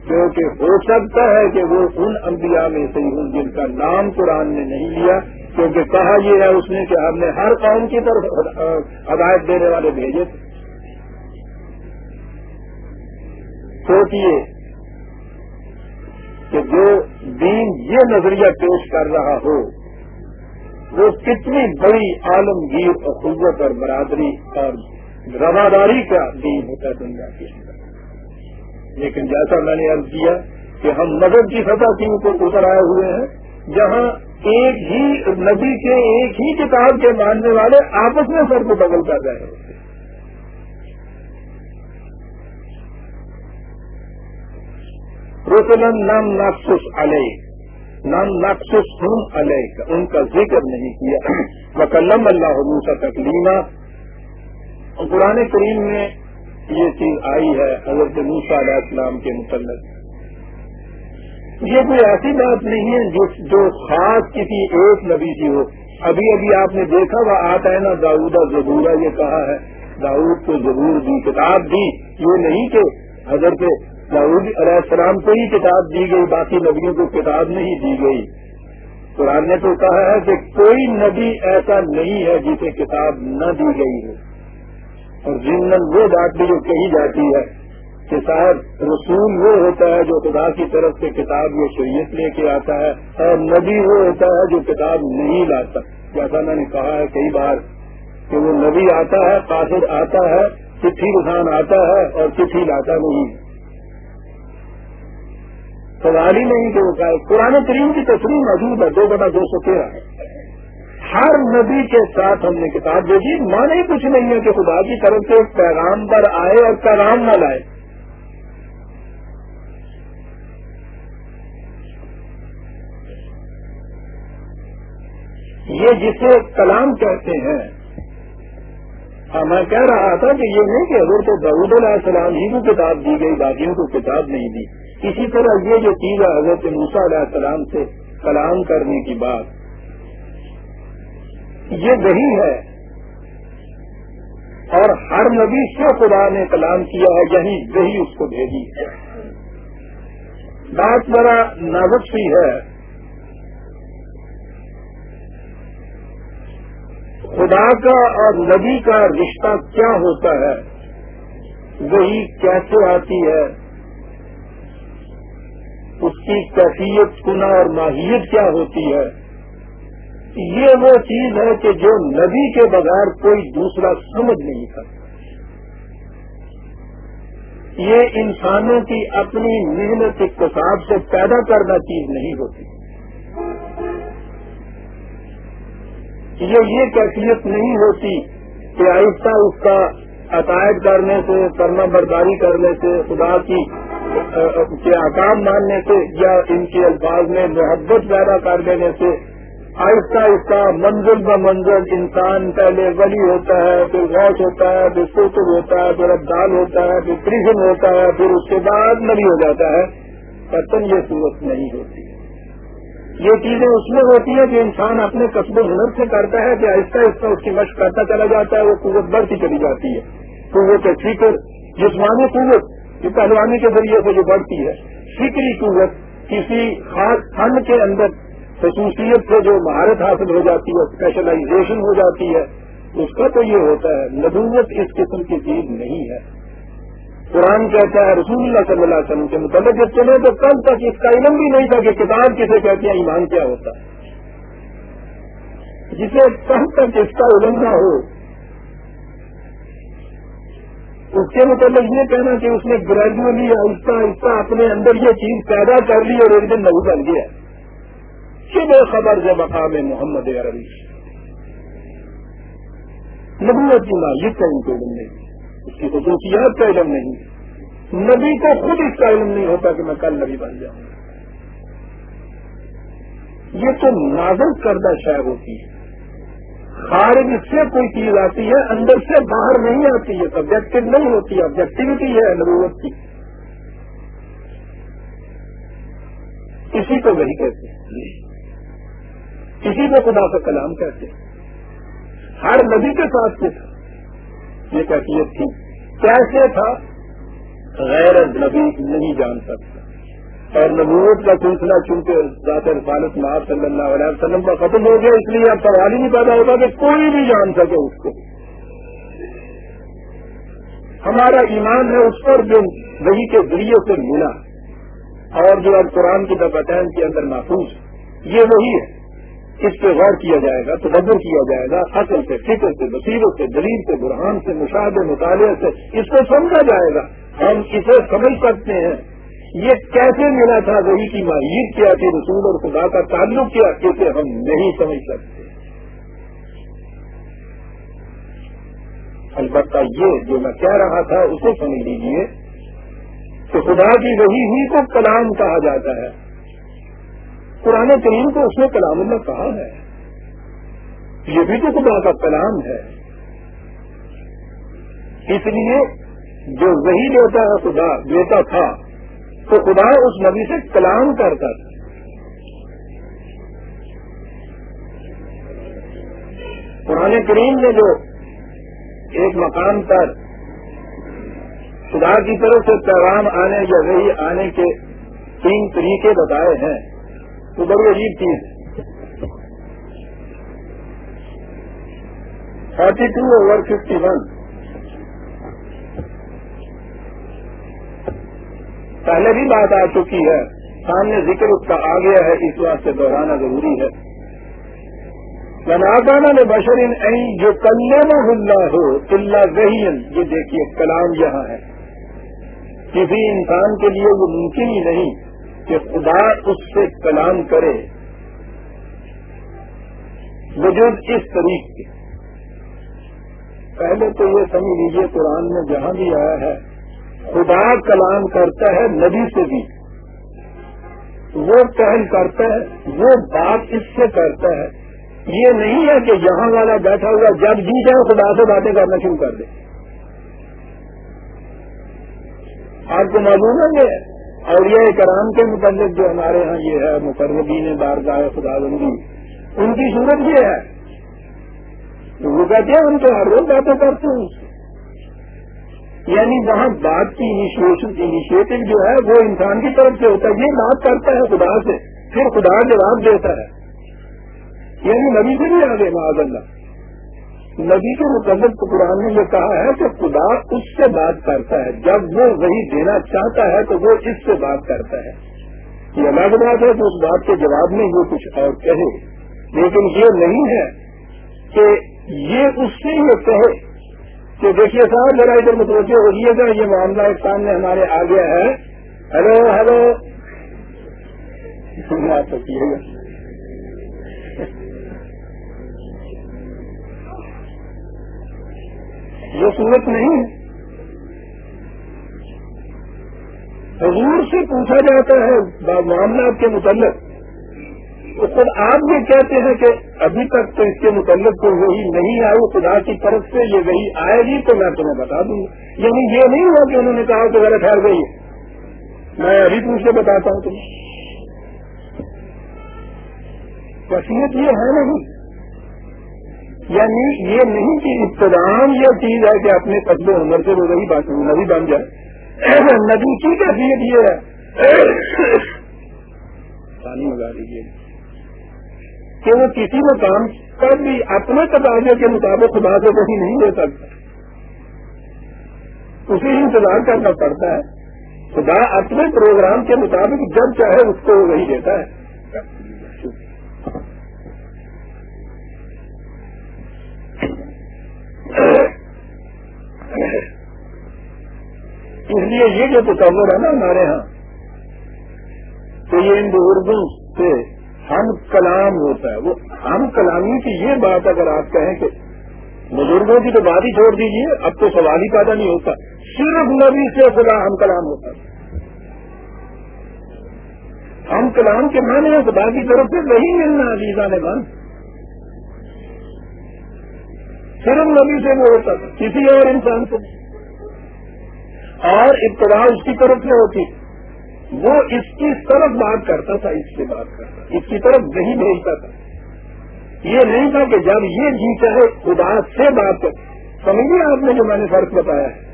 کیونکہ ہو سکتا ہے کہ وہ ان انبیاء میں سے ہوں جن کا نام قرآن نے نہیں لیا، کیونکہ کہا یہ ہے اس نے کہ ہم نے ہر قوم کی طرف ہدایت دینے والے بھیجے۔ تھے سوچیے کہ جو دین یہ نظریہ پیش کر رہا ہو وہ کتنی بڑی عالمگیر اور قوت اور برادری اور رواداری کا دین ہوتا ہے دنیا کے اندر۔ لیکن جیسا میں نے عرض کیا کہ ہم نظر کی سطح کی اوپر اتر آئے ہوئے ہیں، جہاں ایک ہی نبی کے ایک ہی کتاب کے ماننے والے آپس میں سر کو بدل کر رہے ہیں۔ رسلن نام نقص علیہ نام نقص علیہ ان کا ذکر نہیں کیا۔ <clears throat> وکلم اللہ کا تکلیمہ قرآن کریم میں یہ چیز آئی ہے، حضرت موسا علیہ السلام کے متعلق۔ یہ کوئی ایسی بات نہیں ہے جو جو خاص کسی ایک نبی کی ہو۔ ابھی ابھی آپ نے دیکھا وہ آتا ہے نا داؤدا ضرورہ یہ کہا ہے، داؤد کو ضرور دی، کتاب دی۔ یہ نہیں کہ حضرت داود علیہ السلام کو ہی کتاب دی گئی، باقی نبیوں کو کتاب نہیں دی گئی۔ قرآن نے تو کہا ہے کہ کوئی نبی ایسا نہیں ہے جسے کتاب نہ دی گئی ہو۔ اور ضمن وہ بات بھی جو کہی جاتی ہے کہ صاحب رسول وہ ہوتا ہے جو خدا کی طرف سے کتاب یا شریعت لے کے آتا ہے، اور نبی وہ ہوتا ہے جو کتاب نہیں لاتا۔ جیسا میں نے کہا ہے کئی بار کہ وہ نبی آتا ہے، قاصد آتا ہے، چٹھی رسان آتا ہے اور چٹھی لاتا نہیں۔ سوال ہی نہیں کہ وہ قرآن کریم کی تصویر موجود ہے، دو بٹا دو سو تیرہ۔ ہر نبی کے ساتھ ہم نے کتاب دے دی مانے کچھ نہیں ہے کہ خدا کی طرف سے پیغام پر آئے اور پیغام نہ لائے۔ یہ جسے کلام کہتے ہیں ہاں، میں کہہ رہا تھا کہ یہ نہیں کہ اگر تو دعود علیہ السلام ہی کو کتاب دی گئی، باقیوں کو کتاب نہیں دی۔ اسی طرح یہ جو چیز ہے حضرت موسا علیہ السلام سے کلام کرنے کی بات، یہ وہی ہے اور ہر نبی سے خدا نے کلام کیا ہے یہی وہی اس کو بھیجی ہے۔ بات ذرا نازک سی ہے۔ خدا کا اور نبی کا رشتہ کیا ہوتا ہے؟ وہی کیسے آتی ہے؟ اس کی کیفیت، کنا اور ماہیت کیا ہوتی ہے؟ یہ وہ چیز ہے کہ جو نبی کے بغیر کوئی دوسرا سمجھ نہیں سکتا یہ انسانوں کی اپنی محنت اقتصاد سے پیدا کرنا چیز نہیں ہوتی۔ یہ یہ کیفیت نہیں ہوتی کہ آہستہ اس کا عقائد کرنے سے کرنا برداری کرنے سے، خدا کی کے آکام ماننے سے یا ان کے الفاظ میں محبت پیدا کر دینے سے آہستہ آہستہ منزل ب منزل انسان پہلے ولی ہوتا ہے، پھر غوث ہوتا ہے، پھر سوتر ہوتا ہے، پھر ابدال ہوتا ہے، پھر پریزن ہوتا ہے، پھر اس کے بعد نبی ہو جاتا ہے۔ پتن یہ صورت نہیں ہوتی۔ یہ چیزیں اس میں ہوتی ہیں کہ انسان اپنے قصب و ہنر سے کرتا ہے، کہ آہستہ آہستہ اس کی مشق کرتا چلا جاتا ہے، وہ قوت بڑھتی چلی جاتی ہے۔ قوت فکر، جسمانی قوت یہ پہلوانی کے ذریعے سے جو بڑھتی ہے، فکری قوت کسی خاص فن کے اندر خصوصیت سے جو مہارت حاصل ہو جاتی ہے اسپیشلائزیشن ہو جاتی ہے، اس کا تو یہ ہوتا ہے، نبوت اس قسم کی چیز نہیں ہے۔ قرآن کہتا ہے، رسول اللہ صلی اللہ علیہ وسلم کے متعلق جب چلے تو کل تک اس کا علم بھی نہیں تھا کہ کتاب کسے کہتے ہیں، ایمان کیا ہوتا ہے۔ جسے کل تک اس کا علم نہ ہو اس کے متعلق یہ کہنا کہ اس نے گریجولی آہستہ آہستہ اپنے اندر یہ چیز پیدا کر لی اور ایک دن نبو بن گیا۔ کہ بے خبر سے مقام محمد عربی۔ نبوت کی ماہیت کا ان کو علم نہیں۔ اس کی خصوصیات کا علم نہیں۔ نبی کو خود اس کا علم نہیں ہوتا کہ میں کل نبی بن جاؤں۔ یہ تو نازل کردہ شہر ہوتی ہے۔ خارج سے کوئی چیز آتی ہے، اندر سے باہر نہیں آتی ہے سبجیکٹو نہیں ہوتی آبجیکٹیوٹی ہے، نبوت کی۔ اسی کو وہی کہتے ہیں۔ اسی کو خدا کا کلام کہتے ہیں۔ ہر نبی کے ساتھ کچھ یہ کیفیت تھی؟ کیسے تھا؟ غیر نبی نہیں جان سکتا۔ اور نبوت کا سلسلہ چونکہ ذات رسالت مار صلی اللہ علیہ وسلم کا ختم ہو گیا، اس لیے اب سوال ہی نہیں پیدا ہوتا کہ کوئی بھی جان سکے اس کو۔ ہمارا ایمان ہے اس پر جو وہی کے ذریعے سے ملا، اور جو اب قرآن کی دفتین کے اندر محفوظ، یہ وہی ہے۔ اس پہ غور کیا جائے گا، تدبر کیا جائے گا اصل سے، فکر سے، بصیرت سے، دلیل سے، برہان سے، مشاہدے، مطالعے سے، اس کو سمجھا جائے گا۔ ہم اسے سمجھ سکتے ہیں۔ یہ کیسے ملا تھا وہی کی ماہر کیا تھی رسول اور خدا کا تعلق کیا اسے ہم نہیں سمجھ سکتے؟ البتہ یہ جو میں کہہ رہا تھا اسے سمجھ لیجیے کہ خدا کی وہی ہی کو کلام کہا جاتا ہے۔ قرآن کریم کو اس نے کلام اللہ کہا ہے۔ یہ بھی تو خدا کا کلام ہے۔ اس لیے جو وہی دیتا ہے خدا، دیتا تھا تو خدا اس نبی سے کلام کرتا تھا۔ قرآن کریم نے جو ایک مقام پر خدا کی طرف سے پیغام آنے یا وہی آنے کے تین طریقے بتائے ہیں تو بڑی عجیب چیز forty two over fifty one پہلے بھی بات آ چکی ہے۔ سامنے ذکر اس کا آ گیا ہے، اس واسطے دہرانا ضروری ہے۔ بناکانہ نے بشرین جو کلے میں ہو اللہ ذہین یہ دیکھیے کلام یہاں ہے۔ کسی انسان کے لیے وہ ممکن ہی نہیں کہ خدا اس سے کلام کرے۔ وجود اس طریقے پہلے تو یہ سمجھ لیجیے قرآن میں جہاں بھی آیا ہے خدا کلام کرتا ہے نبی سے بھی۔ وہ پہل کرتا ہے، وہ بات اس سے کرتا ہے۔ یہ نہیں ہے کہ یہاں والا بیٹھا ہوا جب جی جائے خدا سے باتیں کرنا شروع کر دے۔ آپ کو معلوم ہے یہ؟ اور یہ کرام کے متعلق جو ہمارے ہاں یہ ہے، مقربین بارگاہ خدا بندی، ان کی صورت یہ ہے۔ وہ کہتے ہیں، ہم تو ہر روز باتیں کرتے ہیں۔ یعنی وہاں بات کی انیشیٹو جو ہے وہ انسان کی طرف سے ہوتا ہے۔ یہ بات کرتا ہے خدا سے۔ پھر خدا جواب دیتا ہے۔ یعنی نبی سے بھی آگے معذ اللہ نبی کے متعلق قرآن نے یہ کہا ہے کہ خدا اس سے بات کرتا ہے۔ جب وہ وہی دینا چاہتا ہے تو وہ اس سے بات کرتا ہے۔ یہ الگ بات ہے کہ اس بات کے جواب میں یہ کچھ اور کہے۔ لیکن یہ نہیں ہے کہ یہ اس سے یہ کہے۔ کہ دیکھیے صاحب، ذرا ادھر متوجہ ہوئیے گا، یہ معاملہ ایک سامنے ہمارے آ گیا ہے۔ Hello hello. گا یہ صورت نہیں حضور سے پوچھا جاتا ہے معاملات کے متعلق۔ تو خود آپ یہ کہتے ہیں کہ ابھی تک تو اس کے متعلق کوئی وہی نہیں آئی، خدا کی طرف سے یہ وہی آئے گی تو میں تمہیں بتا دوں گا۔ یعنی یہ نہیں ہوا کہ انہوں نے کہا کہ ذرا ٹھہر گئی میں ابھی پوچھ کے بتاتا ہوں تمہیں۔ وسیعت یہ ہے نہیں۔ یعنی یہ نہیں کہ ابتدام یہ چیز ہے کہ اپنے قدم عمر سے وہ وہی بات نبی بن جائے۔ ندی کی کیفیت یہ ہے۔ پانی لگا دیجیے کہ وہ کسی مقام پر بھی اپنے تقاضے کے مطابق خدا سے کہیں نہیں دے سکتا۔ اسے انتظار کرنا پڑتا ہے۔ خدا اپنے پروگرام کے مطابق جب چاہے اس کو وہی دیتا ہے۔ اس لیے یہ جو تصور ہے نا ہمارے ہاں تو یہ ان بزرگوں سے ہم کلام ہوتا ہے۔ وہ ہم کلامی کی یہ بات اگر آپ کہیں کہ بزرگوں کی تو بات ہی چھوڑ دیجیے اب تو سوال ہی پیدا نہیں ہوتا۔ صرف نبی سے خدا ہم کلام ہوتا ہے۔ ہم کلام کے معنی ہیں، خدا کی طرف سے وہی ملنا عزیزہ نے مان صرف نبی سے وہ ہوتا تھا کسی اور انسان سے۔ اور ابتدا اس کی طرف سے ہوتی۔ وہ اس کی طرف بات کرتا تھا، اس سے بات کرتا اس کی طرف نہیں بھیجتا تھا۔ یہ نہیں تھا کہ جب یہ جی چاہے خدا سے بات کر سمجھیے آپ نے جو میں نے فرق بتایا ہے۔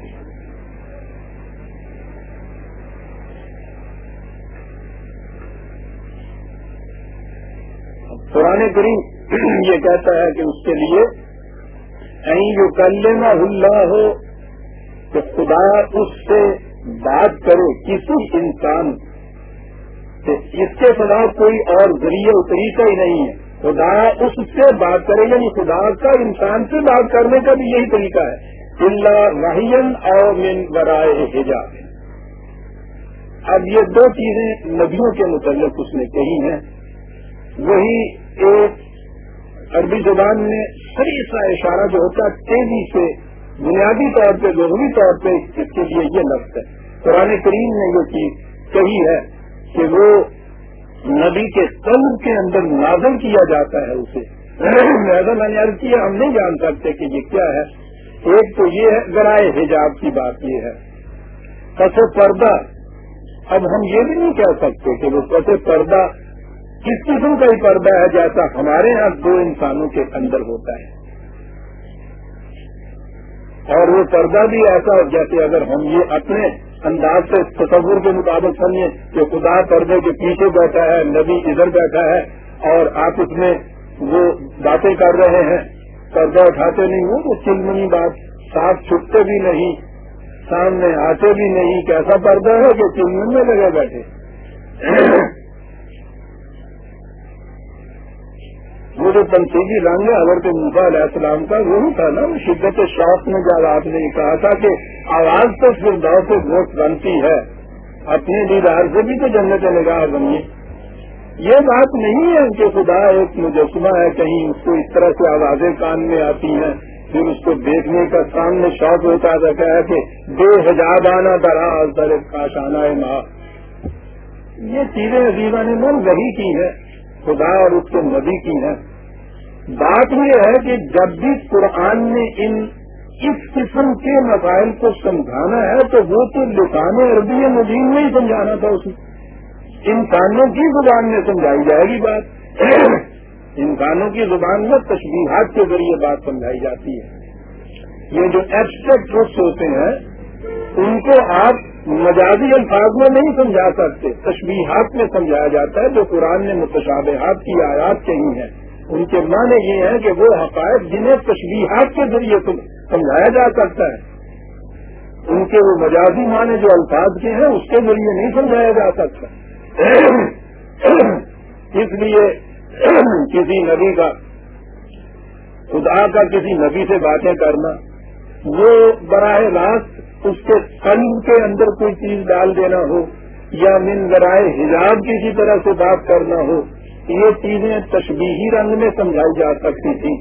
پرانے کریم یہ کہتا ہے کہ اس کے لیے جو کر لینا اللہ ہو کہ خدا اس سے بات کرے کسی انسان سے، اس کے خدا کوئی اور ذریعہ طریقہ ہی نہیں ہے۔ خدا اس سے بات کرے یعنی خدا کا انسان سے بات کرنے کا بھی یہی طریقہ ہے۔ اللہ وحین اور من برائے حجاب۔ اب یہ دو چیزیں نبیوں کے متعلق اس نے کہی ہیں۔ وہی ایک عربی زبان میں سری سا اشارہ جو ہوتا ہے، تیزی سے بنیادی طور پہ، ضروری طور پہ اس کے لیے یہ لفظ ہے۔ قرآن کریم نے یہ چیز کہی ہے کہ وہ نبی کے قلب کے اندر نازل کیا جاتا ہے اسے۔ میں نے عرض کیا، ہم نہیں جان سکتے کہ یہ کیا ہے۔ ایک تو یہ ہے، ذرائع حجاب کی بات یہ ہے۔ پس پردہ۔ اب ہم یہ بھی نہیں کہہ سکتے کہ وہ پس پردہ کس قسم کا ہی پردہ ہے، جیسا ہمارے ہاں دو انسانوں کے اندر ہوتا ہے۔ اور وہ پردہ بھی ایسا جیسے اگر ہم یہ اپنے انداز سے تصور کے مطابق سمجھے کہ خدا پردے کے پیچھے بیٹھا ہے، نبی ادھر بیٹھا ہے اور آپ اس میں وہ باتیں کر رہے ہیں، پردہ اٹھاتے نہیں ہو تو چلمنی بات ساتھ چھپتے بھی نہیں، سامنے آتے بھی نہیں، کیسا پردہ ہے کہ چلمن میں لگے بیٹھے۔ وہ جو تنقیدی رنگ ہے، حضرت موسا علیہ السلام کا وہی تھا نا شدت شوق میں جب آپ نے کہا تھا کہ آواز تو پھر دو سے گوشت بنتی ہے۔ اپنے دیدار سے بھی تو جنت نگاہ بنی۔ یہ بات نہیں ہے کہ خدا ایک مجسمہ ہے، کہیں اس کو اس طرح سے آوازیں کان میں آتی ہیں، پھر اس کو دیکھنے کا سامنے شوق ہوتا رہتا ہے کہ بے حجاب آنا دراز در کاشانہ ماں۔ یہ چیزیں عزیزہ نے من وہی کی ہے خدا اور اس کے نبی کی ہے بات یہ ہے کہ جب بھی قرآن نے ان اس قسم کے مسائل کو سمجھانا ہے تو وہ تو لسان عربی مدین میں ہی سمجھانا تھا اسے۔ انسانوں کی زبان میں سمجھائی جائے گی بات۔ انسانوں کی زبان میں تشبیہات کے ذریعے بات سمجھائی جاتی ہے۔ یہ جو ایبسٹریکٹ روپس ہوتے ہیں، ان کو آپ مجازی الفاظ میں نہیں سمجھا سکتے۔ تشبیہات میں سمجھایا جاتا ہے جو قرآن نے متشابہات کی آیات کہی ہیں۔ ان کے معنی یہ ہیں کہ وہ حقائق جنہیں تشریحات کے ذریعے سمجھایا جا سکتا ہے۔ ان کے وہ مجازی معنی جو الفاظ کے ہیں، اس کے ذریعے نہیں سمجھایا جا سکتا۔ اس لیے کسی نبی کا خدا کا کسی نبی سے باتیں کرنا، وہ براہ راست اس کے قلب کے اندر کوئی چیز ڈال دینا ہو، یا من ذرائع حجاب کسی طرح سے بات کرنا ہو یہ چیزیں تشبیہی رنگ میں سمجھائی جا سکتی تھی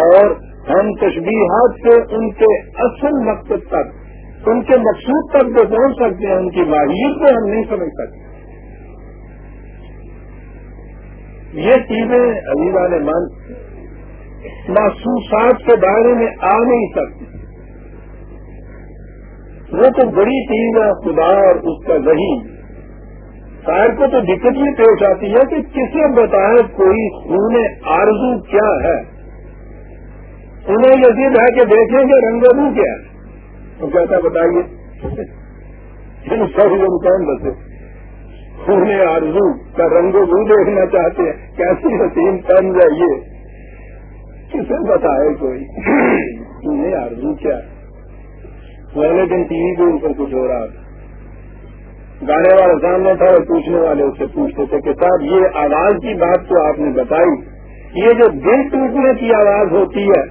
اور ہم تشبیہات سے ان کے اصل مقصد تک، ان کے مقصود تک جو پہنچ سکتے ہیں، ان کی ماہیت کو ہم نہیں سمجھ سکتے۔ یہ چیزیں علیبا نے من محسوسات کے بارے میں آ نہیں سکتی۔ وہ تو بڑی چیز ہے، خدا اور اس کا ذہین شاعر کو تو دقت یہ پیش آتی ہے کہ کسے بتائے کوئی خون آرزو کیا ہے؟ انہیں یزید ہے کہ دیکھیں گے رنگ رو کیا ہے۔ تو کہتا بتائیے۔ سب لوگ کون بسے خون آرزو کا رنگ رو دیکھنا چاہتے ہیں۔ کیسی حسین تن جائیے کسے بتائے کوئی انہیں آرزو کیا ہے؟ پہلے دن ٹی وی کے اوپر کچھ ہو رہا تھا۔ گانے والا سامنے تھا اور پوچھنے والے اس سے پوچھتے تھے کہ صاحب، یہ آواز کی بات تو آپ نے بتائی۔ یہ جو دل ٹوٹنے کی آواز ہوتی ہے،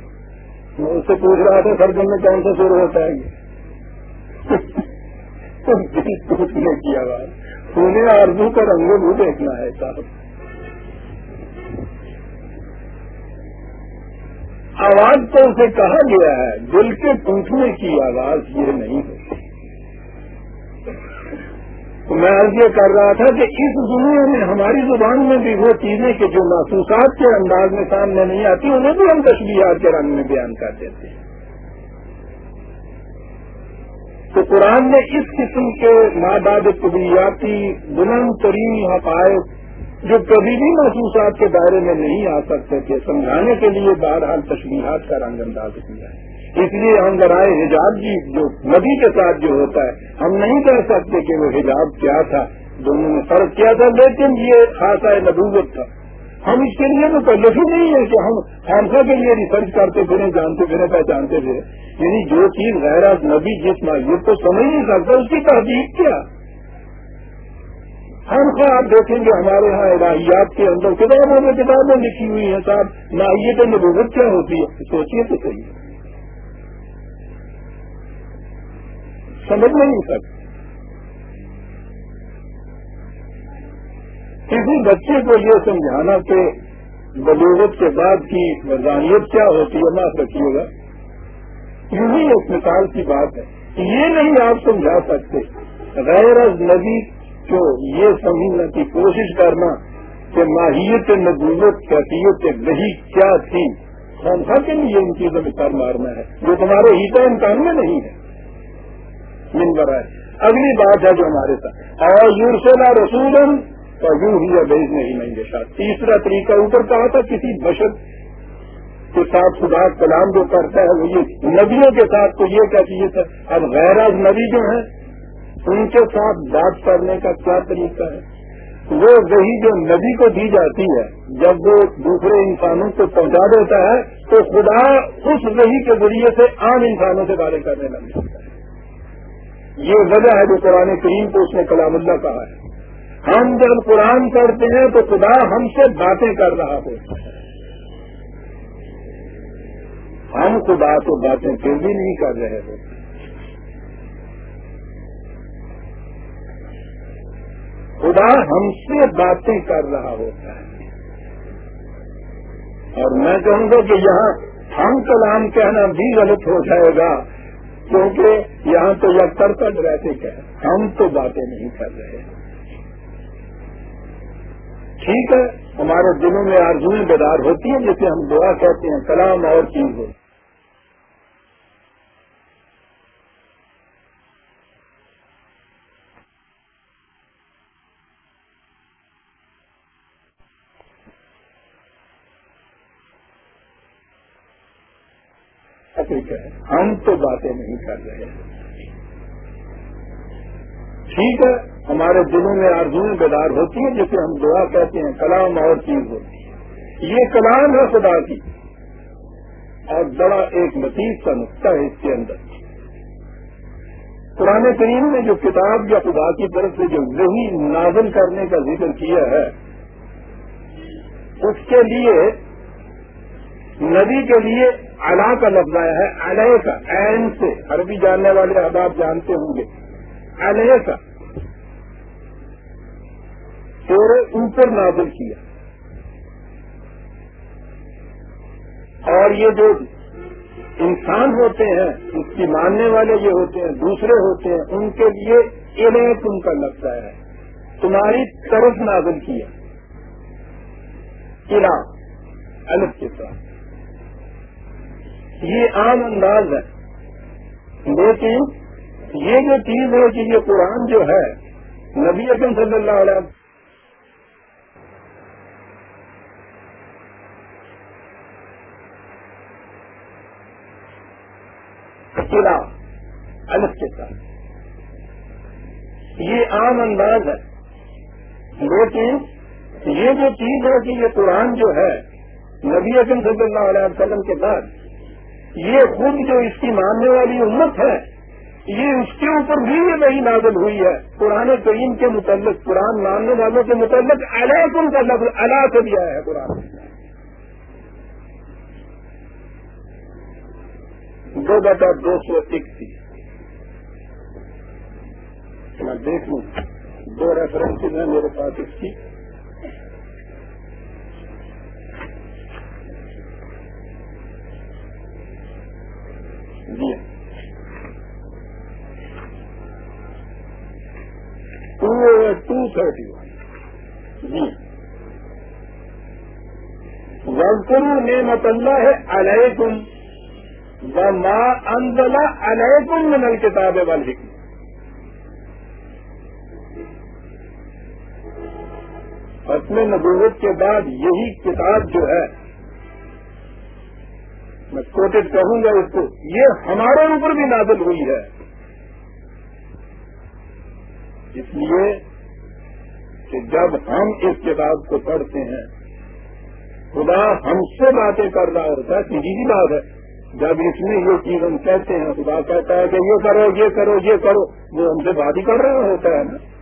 میں اس سے پوچھ رہا تھا، سر دن میں کون سا سر ہوتا ہے؟ <laughs> یہ دل ٹوٹنے کی آواز۔ سونے آرزو کا رنگ بھی دیکھنا ہے صاحب۔ آواز تو اسے کہا گیا ہے، دل کے ٹوٹنے کی آواز یہ نہیں ہوتی۔ تو میں عرض یہ کر رہا تھا کہ اس دنیا میں ہماری زبان میں بھی وہ چیزیں کہ جو محسوسات کے انداز میں سامنے نہیں آتی، انہیں بھی ہم تشبیہات کے رنگ میں بیان کر دیتے ہیں۔ تو قرآن نے اس قسم کے ماداد طبیعیاتی بلند ترین حقائق جو کبھی بھی محسوسات کے دائرے میں نہیں آ سکتے تھے، سمجھانے کے لیے بہرحال تشبیہات کا رنگ انداز کیا ہے۔ اس لیے ہم ذرائع حجاب جی جو نبی کے ساتھ جو ہوتا ہے، ہم نہیں کہہ سکتے کہ وہ حجاب کیا تھا۔ دونوں نے فرق کیا تھا، لیکن یہ خاصا نبوت تھا۔ ہم اس کے لیے تو ہی نہیں ہے کہ ہم خانسا کے لیے ریسرچ کرتے پھرے جانتے پھرے پہچانتے تھے یعنی جو چیز غیر نبی جس یہ تو سمجھ نہیں سکتا، اس کی تحقیق کیا؟ ہم کو آپ دیکھیں گے ہمارے یہاں الہیات کے اندر کتابوں میں کتابیں لکھی ہوئی ہیں۔ صاحب ماہیت نبوت کیا ہوتی ہے؟ سوچیے تو صحیح۔ سمجھ نہیں سکتے کسی بچے کو یہ سمجھانا کہ بلوغت کے بعد کی وضاحیت کیا ہوتی ہے، معاف رکھیے گا۔ یہی ایک مثال کی بات ہے۔ یہ نہیں آپ سمجھا سکتے۔ غیر از نبی کو یہ سمجھنے کی کوشش کرنا کہ ماہیت نبوت، کیفیت وہی کیا تھی۔ ہم کے لیے ان چیزوں میں سر مارنا ہے۔ جو تمہارے ہیتا امکان میں نہیں ہے۔ منبر ہے۔ اگلی بات ہے جو ہمارے ساتھ۔ اور یورسلا رسول اور یوں ہی بیچ نہیں مہیں گے ساتھ تیسرا طریقہ اوپر کہا تھا کسی بشر کے ساتھ خدا کلام جو کرتا ہے، وہ یہ نبیوں کے ساتھ تو یہ کیا چیز ہے؟ اب غیر نبی جو ہیں، ان کے ساتھ بات کرنے کا کیا طریقہ ہے؟ وہ وہی جو نبی کو دی جاتی ہے، جب وہ دوسرے انسانوں کو پہنچا دیتا ہے، تو خدا اس وہی کے ذریعے سے عام انسانوں سے باتیں کرنے لگ جاتا ہے۔ یہ وجہ ہے جو قرآن کریم کو اس نے کلام اللہ کہا ہے۔ ہم جب قرآن کرتے ہیں تو خدا ہم سے باتیں کر رہا ہوتا ہے۔ ہم خدا تو باتیں پھر بھی نہیں کر رہے ہوتے۔ خدا ہم سے باتیں کر رہا ہوتا ہے۔ اور میں کہوں گا کہ یہاں ہم کلام کہنا بھی غلط ہو جائے گا۔ کیونکہ یہاں تو یہ کرتا رہتے کیا ہم تو باتیں نہیں کر رہے۔ ٹھیک ہے، ہمارے دلوں میں آرزویں بیدار ہوتی ہیں، جسے ہم دعا کہتے ہیں کلام اور چیز ہوتی اچھا، ہے۔ ہم تو باتیں نہیں کر رہے ٹھیک ہے، ہمارے دلوں میں آرزویں بیدار ہوتی ہیں، جسے ہم دعا کہتے ہیں، کلام اور چیز ہوتی ہے یہ کلام ہے خدا کی۔ اور بڑا ایک لطیف کا نقطہ ہے اس کے اندر۔ پرانے کریم نے جو کتاب یا خدا کی طرف سے جو وہی نازل کرنے کا ذکر کیا ہے، اس کے لیے نبی کے لیے الا کا لفظ آیا ہے الح کا این سے، عربی جاننے والے آپ جانتے ہوں گے۔ الح کا تیرے اوپر نازل کیا۔ اور یہ جو انسان ہوتے ہیں، اس کی ماننے والے یہ ہوتے ہیں، دوسرے ہوتے ہیں، ان کے لیے انہیں تم کا لگتا ہے۔ تمہاری طرف نازل کیا۔ الگ کے ساتھ۔ یہ عام انداز ہے۔ لیکن یہ جو چیز ہے کہ یہ قرآن جو ہے، نبی اکم صلی اللہ علیہ الگ کے ساتھ۔ یہ عام انداز ہے۔ لیکن یہ جو چیز ہے کہ یہ قرآن جو ہے، نبی اکم صلی اللہ علیہ وسلم کے بعد یہ خود جو اس کی ماننے والی امت ہے، یہ اس کے اوپر بھی یہ وہی نازل ہوئی ہے۔ قرآن کریم کے متعلق، قرآن ماننے والوں کے متعلق علیکم کا لفظ اللہ سے دیا ہے قرآن۔ دو بٹا دو سو اکتیس۔ میں دیکھ لوں دو ریفرنس ہیں میرے پاس اس کی۔ جی۔ Two thirty one. جی۔ وزر نعمت اللہ ہے علیکم ما انزلہ علیکم من الکتاب والحکم ختم نبوت کے بعد یہی کتاب جو ہے میں کوٹڈ کہوں گا اس کو۔ یہ ہمارے اوپر بھی نازل ہوئی ہے۔ اس لیے کہ جب ہم اس کتاب کو پڑھتے ہیں، خدا ہم سے باتیں کر رہا ہوتا ہے سیدھی بات ہے۔ جب اس میں یہ چیز ہم کہتے ہیں، خدا کہتا ہے کہ یہ کرو یہ کرو یہ کرو، وہ ہم سے بات ہی کر رہا ہوتا ہے نا۔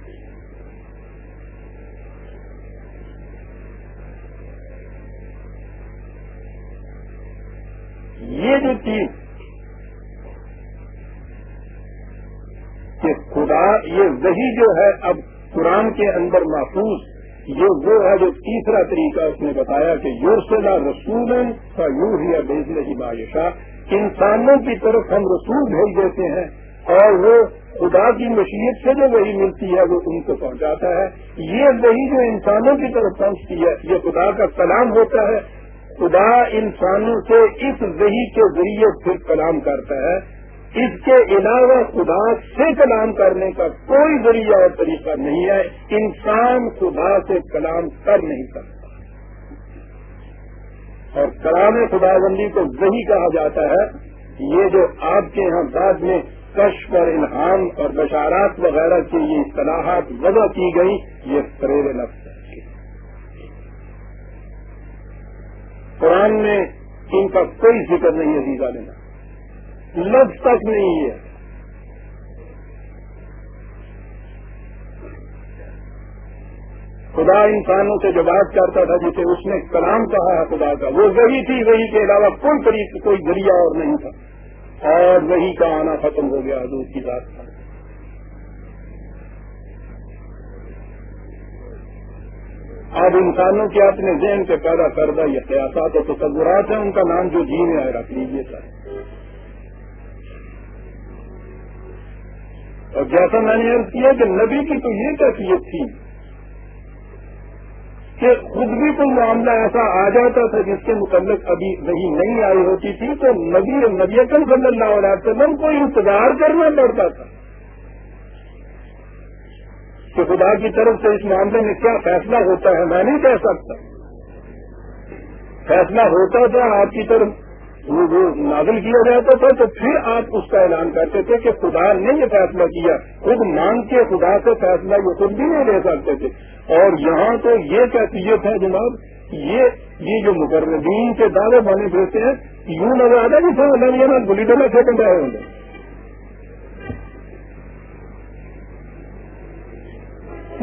یہ جو چیز کہ خدا یہ وہی جو ہے اب قرآن کے اندر محفوظ، یہ وہ ہے جو تیسرا طریقہ اس نے بتایا کہ یورسلا رسول کا یور ہی بھیجنے کی بادشاہ انسانوں کی طرف ہم رسول بھیج دیتے ہیں اور وہ خدا کی مشیت سے جو وہی ملتی ہے وہ ان کو پہنچاتا ہے۔ یہ وہی جو انسانوں کی طرف پہنچتی ہے، یہ خدا کا کلام ہوتا ہے۔ خدا انسانوں سے اس وہی کے ذریعے پھر کلام کرتا ہے۔ اس کے علاوہ خدا سے کلام کرنے کا کوئی ذریعہ اور طریقہ نہیں ہے۔ انسان خدا سے کلام کر نہیں سکتا۔ اور کلام خدا بندی کو وہی کہا جاتا ہے۔ یہ جو آپ کے یہاں بعد میں کشف اور انعام اور بشارات وغیرہ کی یہ اصطلاحات وضع کی گئی یہ فریب لفظ قرآن میں ان کا کوئی ذکر نہیں ہے ویزا لینا لفظ تک نہیں ہے۔ خدا انسانوں سے جو بات کرتا تھا جسے اس نے کلام کہا ہے خدا کا، وہ وہی تھی، وہی کے علاوہ کوئی طریقہ، کوئی ذریعہ اور نہیں تھا۔ اور وہی کا آنا ختم ہو گیا حضور کی بات کا اب انسانوں کے اپنے ذہن سے پیدا کردہ یہ قیاسات اور تصورات ہیں، ان کا نام جو جی میں آئے رکھ لیجیے سر۔ اور جیسا میں نے عرض کیا کہ نبی کی تو یہ کیفیت تھی کہ خود بھی کوئی معاملہ ایسا آ جاتا تھا جس کے متعلق ابھی وہی نہیں آئی ہوتی تھی، تو نبی نبی صلی اللہ علیہ وسلم کو انتظار کرنا پڑتا تھا۔ کہ خدا کی طرف سے اس معاملے میں کیا فیصلہ ہوتا ہے؟ میں نہیں کہہ سکتا۔ فیصلہ ہوتا تھا آپ کی طرف وہ نازل کیا جاتا تھا، تو پھر آپ اس کا اعلان کرتے تھے کہ خدا نے یہ فیصلہ کیا۔ خود مانگ کے خدا سے فیصلہ یہ خود بھی نہیں لے سکتے تھے۔ اور یہاں تو یہ کیفیت ہے جناب یہ یہ جو مقررین کے دعوے بنے پھرتے ہیں، یوں نظر آتا کہ سر اللہ گلی ڈلا سیکنڈ آئے ہوں گے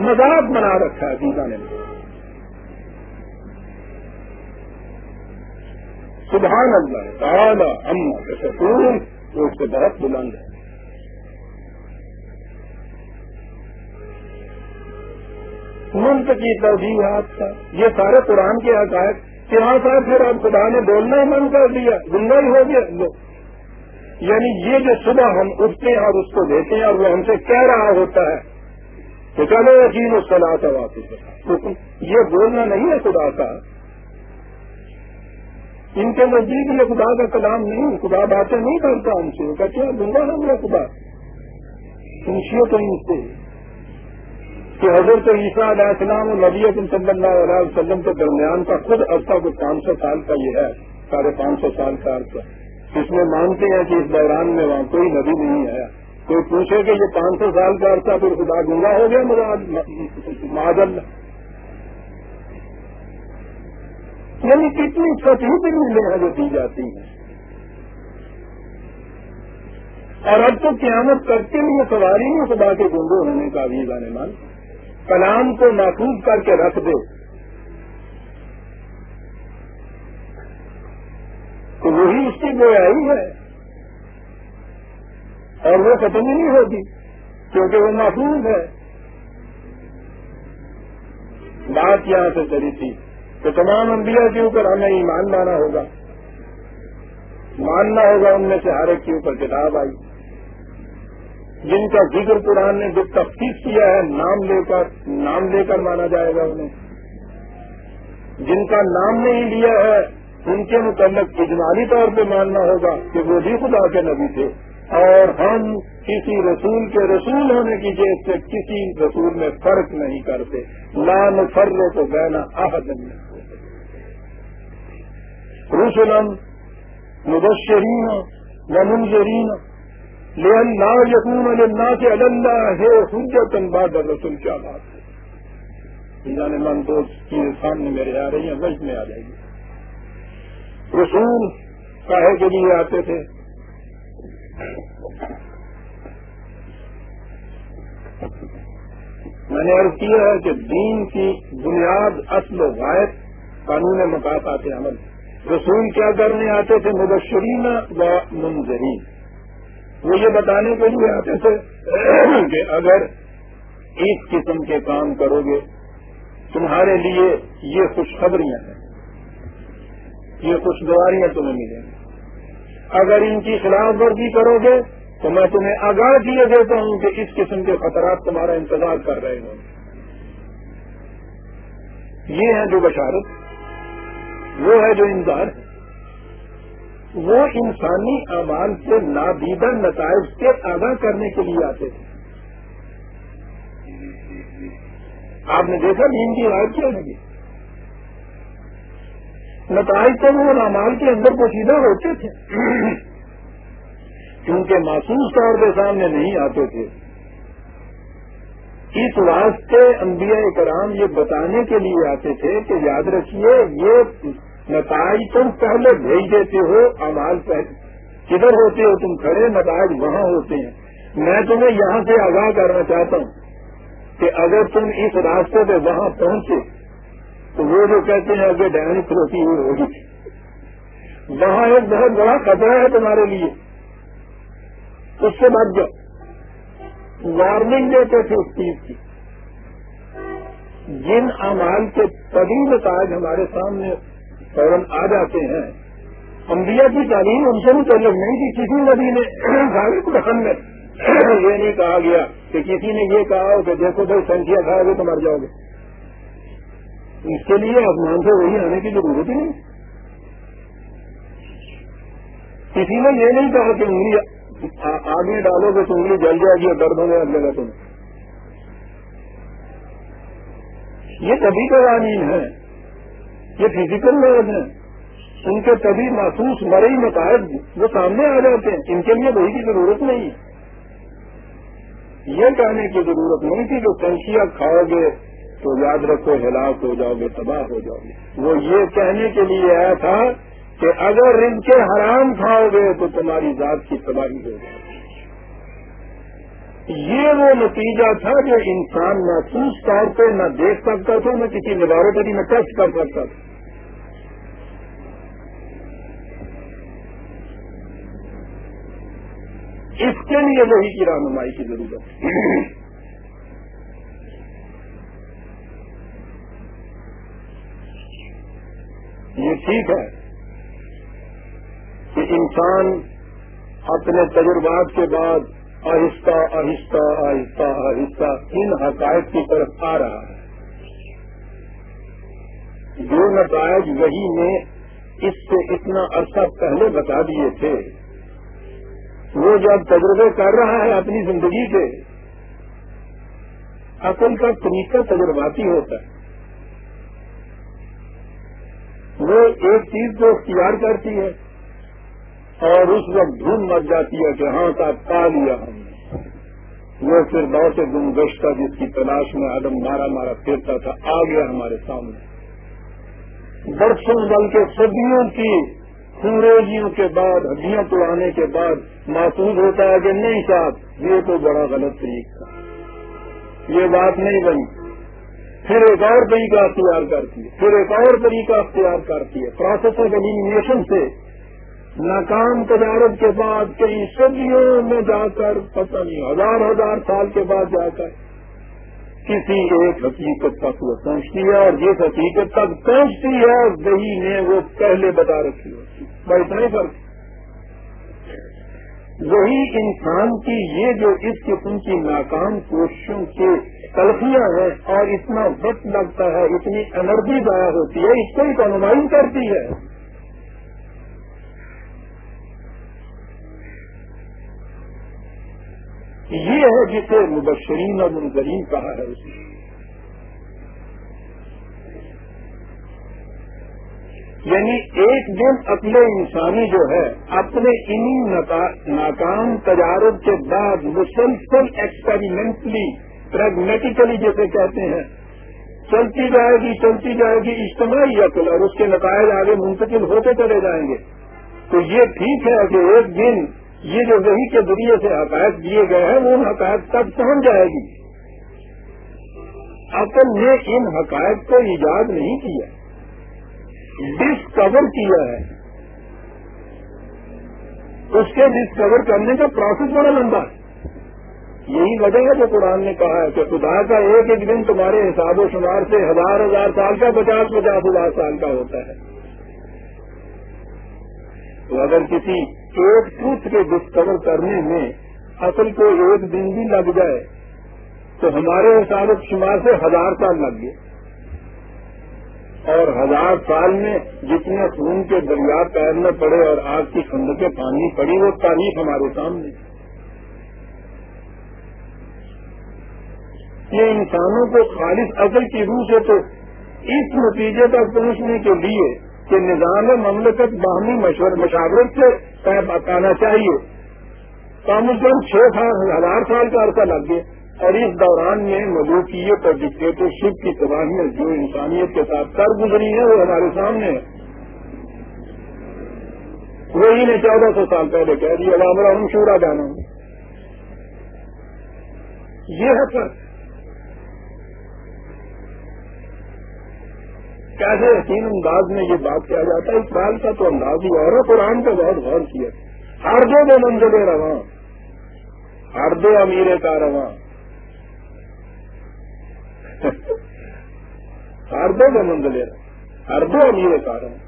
مذاق بنا رکھا ہے گیتا نے۔ سبحان اللہ، تعالی، اما کے سکون تو اس سے بہت بلند ہے منت کی توجیحات کا، یہ سارے قرآن کے عقائد کہ ہاں صاحب، پھر اب خدا نے بولنا ہی من کر دیا گنگا ہی ہو گیا۔ لو۔ یعنی یہ جو صبح ہم اٹھتے ہیں اور اس کو دیتے ہیں اور وہ ہم سے کہہ رہا ہوتا ہے کہ چلو یقین اس کا واپس یہ بولنا نہیں ہے خدا کا۔ ان کے نزدیک یہ خدا کا کلام نہیں، خدا باتیں نہیں کرتا ہم سے۔ کہتے ہیں گنگا ہم خدا۔ سنشیوں تو ان سے۔ کہ حضرت عیسیٰ علیہ السلام اور نبی صلی اللہ علیہ وسلم کے درمیان کا خود عرصہ کو پانچ سو سال کا یہ ہے، ساڑھے پانچ سو سال کا عرصہ۔ اس میں مانتے ہیں کہ اس دوران میں وہاں کوئی نبی نہیں آیا۔ کوئی پوچھے کہ یہ پانچ سو سال کا عرصہ پھر خدا گنگا ہو گیا معذل یعنی کتنی سچی ملیں ہیں جو دی جاتی ہیں۔ اور اب تو قیامت کرتے ہوئے سواری نہیں خدا کے گنگو ہونے کا بھی جانے مان کلام کو محفوظ کر کے رکھ دے۔ تو وہی اس کی گویائی ہے۔ اور وہ ختم ہی نہیں ہوگی، کیونکہ وہ محفوظ ہے۔ بات یہاں سے چلی تھی کہ تمام انبیاء کے اوپر ہمیں ایمان لانا ہوگا۔ ماننا ہوگا ان میں سے ہر ایک کے اوپر کتاب آئی۔ جن کا ذکر قرآن نے جو تفتیش کیا ہے، نام لے کر، نام لے کر مانا جائے گا انہیں۔ جن کا نام نہیں لیا ہے، ان کے متعلق اجمالی طور پہ ماننا ہوگا کہ وہ بھی خدا کے نبی تھے۔ اور ہم کسی رسول کے رسول ہونے کی جیس سے کسی رسول میں فرق نہیں کرتے۔ لان فرو تو بہنا آہد رسولم مبشرین و منظرین لیکن لا یقون اللہ سے اللہ ہے حجت بعد رسول کیا بات ہے؟ جانے من دوست چیزیں سامنے میرے آ رہی ہیں، وجہ میں آ جائے گی۔ رسول کاہے کے لیے آتے تھے۔ میں نے عرض کیا ہے کہ دین کی بنیاد اصل و غائب قانون مقاصد عمل رسول کیا کرنے آتے تھے؟ مبشرین و منظرین وہ یہ بتانے کے لیے آتے تھے کہ اگر اس قسم کے کام کرو گے، تمہارے لیے یہ خوشخبریاں ہیں۔ یہ خوشگواریاں تمہیں ملیں گی۔ اگر ان کی خلاف ورزی کرو گے تو میں تمہیں آگاہ کیے دیتا ہوں کہ اس قسم کے خطرات تمہارا انتظار کر رہے ہوں۔ یہ ہے جو بشارت، وہ ہے جو انتظار وہ انسانی اعمال کے نادیدہ نتائج کے آگاہ کرنے کے لیے آتے تھے آپ نے دیکھا دین کی رائے کیا ہوگی؟ نتائج تو وہ امال کے اندر پوشیدہ ہوتے تھے۔ کیونکہ محسوس طور پہ سامنے نہیں آتے تھے۔ اس واسطے انبیاء کرام یہ بتانے کے لیے آتے تھے کہ یاد رکھیے، یہ نتائج تم پہلے بھیج دیتے ہو امال کدھر ہوتے ہو تم کھڑے، نتائج وہاں ہوتے ہیں۔ میں تمہیں یہاں سے آگاہ کرنا چاہتا ہوں کہ اگر تم اس راستے پہ وہاں پہنچے تو وہ جو کہتے ہیں اگر ڈائنی کھلوتی ہوئی ہوگی۔ وہاں ایک بہت بڑا خطرہ ہے تمہارے لیے۔ اس سے بچ جاؤ۔ وارننگ دیتے تھے اس چیز کی۔ جن امال کے تبھی نتائج ہمارے سامنے فوراً آ جاتے ہیں، انبیاء کی تعلیم ان سے متعلق نہیں تھی۔ کسی نبی نے <clears throat> رقم میں <clears throat> یہ نہیں کہا گیا کہ کسی نے یہ کہا ہو کہ دیکھو بھائی سنکھیا کھاؤ گے تو مر جاؤ گے۔ اس کے لیے آسمان سے وہی آنے کی ضرورت ہی نہیں۔ کسی نے یہ نہیں کہا کہ انگلی آگے ڈالو گے تو انگلی جل جائے گی اور درد ہونے لگ گا یہ کبھی قوانین ہے۔ یہ فزیکل لوگ ہیں۔ ان کے کبھی محسوس مرئی نتائج وہ سامنے آ جاتے ہیں۔ ان کے لیے وہی کی ضرورت نہیں۔ ہے یہ کہنے کی ضرورت نہیں تھی جو سنکھیا کھاؤ گے۔ تو یاد رکھو ہلاک ہو جاؤ گے، تباہ ہو جاؤ گے۔ وہ یہ کہنے کے لیے آیا تھا کہ اگر ان کے حرام کھاؤ گے تو تمہاری ذات کی تباہی ہو جائے یہ وہ نتیجہ تھا جو انسان محسوس طور پہ نہ دیکھ سکتا تھا، نہ کسی لیبوریٹری میں ٹیسٹ کر سکتا تھا۔ اس کے لیے وہی کی رہنمائی کی ضرورت ہے۔ یہ ٹھیک ہے کہ انسان اپنے تجربات کے بعد آہستہ آہستہ آہستہ آہستہ ان حقائق کی طرف آ رہا ہے۔ جو نتائج وہی نے اس سے اتنا عرصہ پہلے بتا دیے تھے، وہ جب تجربے کر رہا ہے اپنی زندگی کے، عقل کا طریقہ تجرباتی ہوتا ہے۔ وہ ایک چیز کو اختیار کرتی ہے اور اس وقت دھن مچ جاتی ہے کہ ہاں صاحب، پا لیا ہم نے۔ وہ پھر بہت سے گم گشتہ جس کی تلاش میں آدم مارا مارا پھرتا تھا، آ گیا ہمارے سامنے۔ برسوں بلکہ صدیوں کی خونریزیوں کے بعد، ہڈیاں توڑانے کے بعد محسوس ہوتا ہے کہ نہیں صاحب، یہ تو بڑا غلط طریقہ۔ یہ بات نہیں بنی۔ پھر ایک اور طریقہ اختیار کرتی ہے، پھر ایک اور طریقہ اختیار کرتی ہے پروسیس آف ایلیمنیشن سے۔ ناکام تجارت کے بعد کئی صدیوں میں جا کر، پتہ نہیں، ہزار ہزار سال کے بعد جا کر کسی ایک حقیقت تک وہ پہنچتی ہے اور جس حقیقت تک پہنچتی ہے وہی نے وہ پہلے بتا رکھی ہوتی بڑا اتنا ہی فرق۔ وہی انسان کی یہ جو اس قسم کی ناکام کوششوں کی تلفیاں ہیں اور اتنا وقت لگتا ہے، اتنی انرجی ضائع ہوتی ہے، اس کو ہی رہنمائی کرتی ہے۔ یہ ہے جسے مبشرین اور منظرین کہا ہے اس یعنی ایک دن اپنے انسانی جو ہے، اپنے انہیں ناکام تجارب کے بعد مسلسل ایکسپیریمنٹلی پریگمیٹیکلی جیسے کہتے ہیں، چلتی جائے گی، چلتی جائے گی، اجتماعی عقل، اور اس کے نتائج آگے منتقل ہوتے چلے جائیں گے۔ تو یہ ٹھیک ہے کہ ایک دن یہ جو وہی کے ذریعے سے حقائق دیے گئے ہیں، وہ ان حقائق تک پہنچ جائے گی۔ عقل نے ان حقائق کو ایجاد نہیں کیا ڈسکور کیا ہے۔ اس کے ڈسکور کرنے کا پروسیس بڑا لمبا ہے۔ یہی وجہ ہے جو قرآن نے کہا ہے کہ خدا کا ایک ایک دن تمہارے حساب و شمار سے ہزار ہزار سال کا پچاس پچاس ہزار سال کا ہوتا ہے۔ تو اگر کسی ایک ٹروتھ کے ڈسکور کرنے میں اصل کو ایک دن بھی لگ جائے، تو ہمارے حساب و شمار سے ہزار سال لگ گئے۔ اور ہزار سال میں جتنے خون کے دریا پیر میں پڑے اور آگ کی کھنڈ کے پانی پڑی، وہ تاریخ ہمارے سامنے۔ یہ انسانوں کو خالص اصل کی روح سے تو اس نتیجے تک پہنچنے کے لیے کہ نظام مملکت باہمی مشاورت سے بتانا چاہیے۔ کم از کم چھ ہزار سال کا عرصہ لگ گیا اور اس دوران میں ملوکیت اور ڈکٹیٹرشپ کی تباہیاں جو انسانیت کے ساتھ کر گزری ہیں وہ ہمارے سامنے ہے۔ وہی نے چودہ سو سال پہلے کہہ دیا ہمارا ہم شورا جانا یہ ہے فرق۔ کیسے یقین انداز میں یہ بات کیا جاتا ہے؟ اقبال کا تو انداز ہی اور قرآن کا بہت غور کیا ہر دو دو منزل رواں۔ ہر دو امیر کا رواں۔ ہر دو دو منزل ہر دو امیر کا رواں۔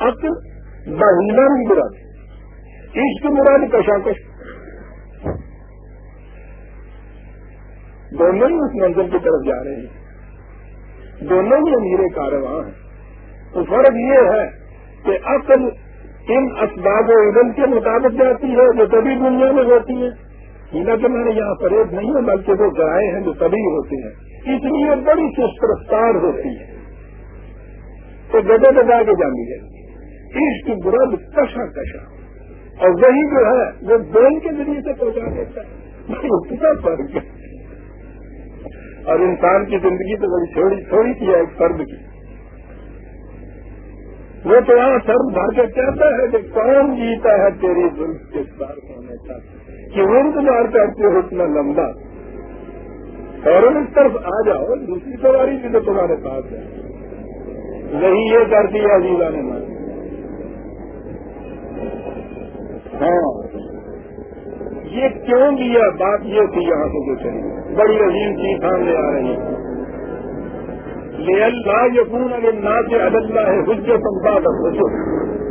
اب بہینا بھی مراد عشق مراد کشاکش۔ دونوں ہی اس منزل کی طرف جا رہے ہیں۔ دونوں ہی امیر کارواں ہیں۔ تو فرق یہ ہے کہ عقل ان اسباب و علم کے مطابق جاتی ہے، جو تبھی دنیا میں ہوتی ہے ہیلا کہ میں نے یہاں فریب نہیں ہے بلکہ وہ گائے ہیں جو تبھی ہوتے ہیں۔ اس لیے بڑی چست رفتار ہوتی ہے۔ تو گدے بجا کے جانی ہے اس کی برد کشا کشا۔ اور وہی جو ہے، وہ بول کے ذریعے سے پہنچا دیتا ہے۔ فرق ہے۔ اور انسان کی زندگی تو بڑی چھوڑی تھوڑی سی ہے ایک فرد کی۔ وہ تو وہاں سر بھر کے کہتا ہے کہ کون جیتا ہے تیری دلچ کے ساتھ ہونے کا کہ انتظار کرتے ہو اتنا لمبا۔ فوراً اس طرف آ جاؤ، دوسری سواری بھی تو تمہارے پاس ہے۔ وہی یہ کرتی ہے عزیزا نے مان ہاں۔ یہ کیوں دیا بات یہ تھی یہاں سے جو چلی بڑی عظیم چیز سامنے آ رہی ہے۔ لے اللہ یقون اگر نہ سے اللہ ہے حجت بعد الرسل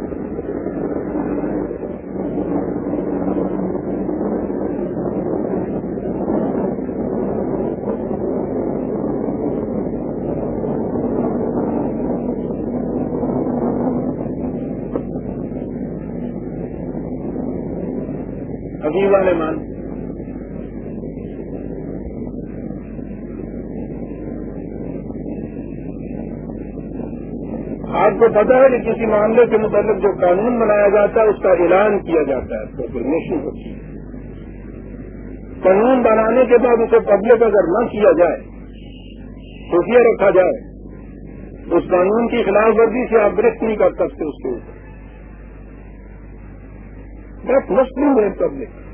حبیبہ نے مان آپ کو پتا ہے کہ کسی معاملے کے متعلق جو قانون بنایا جاتا ہے، اس کا اعلان کیا جاتا ہے پروکلمیشن ہوتی ہے۔ قانون بنانے کے بعد اسے پبلک اگر نہ کیا جائے، خفیہ رکھا جائے، اس قانون کی خلاف ورزی سے آپ گرفت نہیں کر سکتے اس کے اوپر۔ مسلم ہے پبلک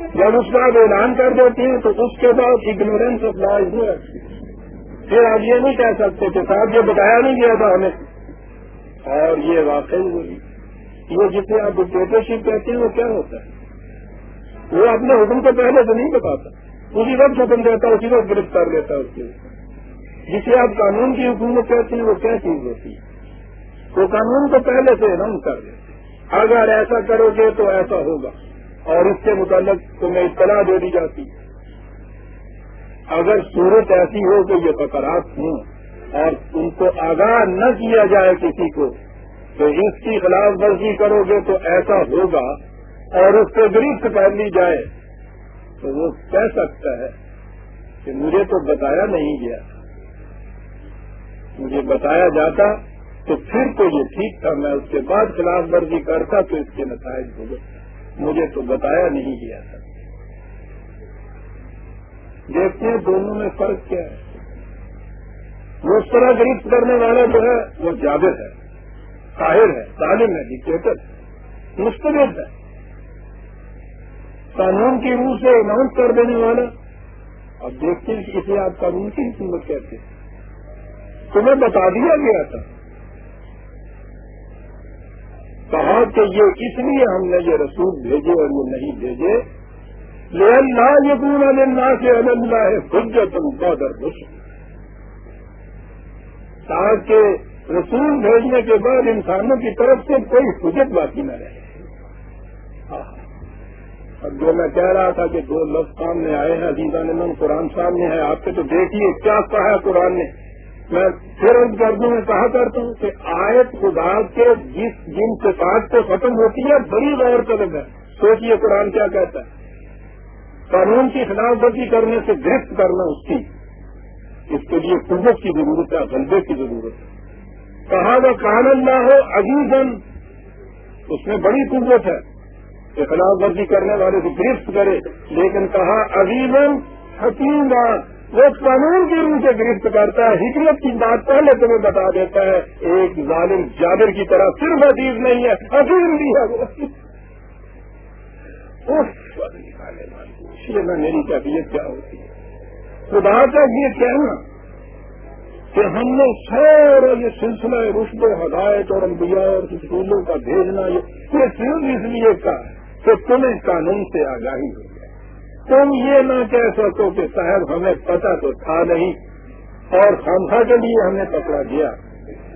جب اس کا اعلان کر دیتے ہیں تو اس کے بعد اگنورینس آف لا از نو پھر آپ یہ نہیں کہہ سکتے کہ صاحب یہ بتایا نہیں گیا تھا ہمیں۔ اور یہ واقعی ہوئی۔ یہ جسے آپ ڈکٹیٹرشپ کہتے ہیں وہ کیا ہوتا ہے؟ وہ اپنے حکم کو پہلے تو نہیں بتاتا۔ اسی وقت حکم دیتا اسی وقت گرفتار لیتا اس کے جسے آپ قانون کی حکومت کہتے ہیں وہ کیا چیز ہوتی ہے؟ وہ قانون کو پہلے سے اناؤنس کر دیتے اگر ایسا کرو گے تو ایسا ہوگا۔ اور اس کے متعلق تمہیں اطلاع دے دی جاتی ہے۔ اگر صورت ایسی ہو کہ یہ فقرات ہوں اور ان کو آگاہ نہ کیا جائے کسی کو، تو اس کی خلاف ورزی کرو گے تو ایسا ہوگا اور اس کو گرفت کر لی جائے۔ تو وہ کہہ سکتا ہے کہ مجھے تو بتایا نہیں گیا۔ مجھے بتایا جاتا تو پھر تو یہ ٹھیک تھا، میں اس کے بعد خلاف ورزی کرتا تو اس کے نتائج ہو گئے۔ مجھے تو بتایا نہیں گیا تھا۔ دیکھتے ہیں دونوں میں فرق کیا ہے۔ وہ اس طرح گرفت کرنے والا جو ہے، وہ جابر ہے، طاہر ہے تعلیم ہے ڈکٹیٹر ہے مستقب ہے۔ قانون کی روح سے اناؤنس کر دینے والا۔ اب دیکھتے ہیں کہ اسے آپ قانون کی حکومت کہتے ہیں۔ تمہیں بتا دیا گیا تھا۔ کہا کہ یہ اس لیے ہم نے یہ رسول بھیجے اور یہ نہیں بھیجے۔ اللہ یقون اللہ سے اللہ ہے خود تم قدر تاکہ رسول بھیجنے کے بعد انسانوں کی طرف سے کوئی حجت باقی نہ رہے۔ ہاں۔ اور جو میں کہہ رہا تھا کہ دو لفظ سامنے آئے ہیں عزیزہ من قرآن سامنے ہے، آپ سے تو دیکھیے کیا کہا ہے قرآن نے۔ میں پھر ان گردوں میں کہا کرتا ہوں کہ آیت خدا کے جس جن سے پاک کو ختم ہوتی ہے، بڑی غور طلب ہے سوچیے قرآن کیا کہتا ہے۔ قانون کی خلاف ورزی کرنے سے گرفت کرنا اس کی۔ اس کے لیے قوت کی ضرورت ہے، غلبے کی ضرورت ہے۔ کہا وہ کان اللہ ہو عزیزن اس میں بڑی قوت ہے کہ خلاف ورزی کرنے والے کو گرفت کرے، لیکن کہا عزیزن حکیم وہ قانون کی روح سے گرفت کرتا ہے، حکمت کی بات پہلے تمہیں بتا دیتا ہے۔ ایک ظالم جابر کی طرح صرف عزیز نہیں ہے حکیم بھی ہے وہ۔ میں میری طبیعت کیا ہوتی ہے؟ خدا کا یہ کہنا کہ ہم نے سارا یہ سلسلہ رشد و ہدایت اور انبیاء اور اسکولوں کا بھیجنا، یہ صرف اس لیے کا کہ تمہیں قانون سے آگاہی ہو۔ تم یہ نہ کہہ سکو کہ صاحب ہمیں پتا تو تھا نہیں اور خامخا کے لیے ہم نے پکڑا دیا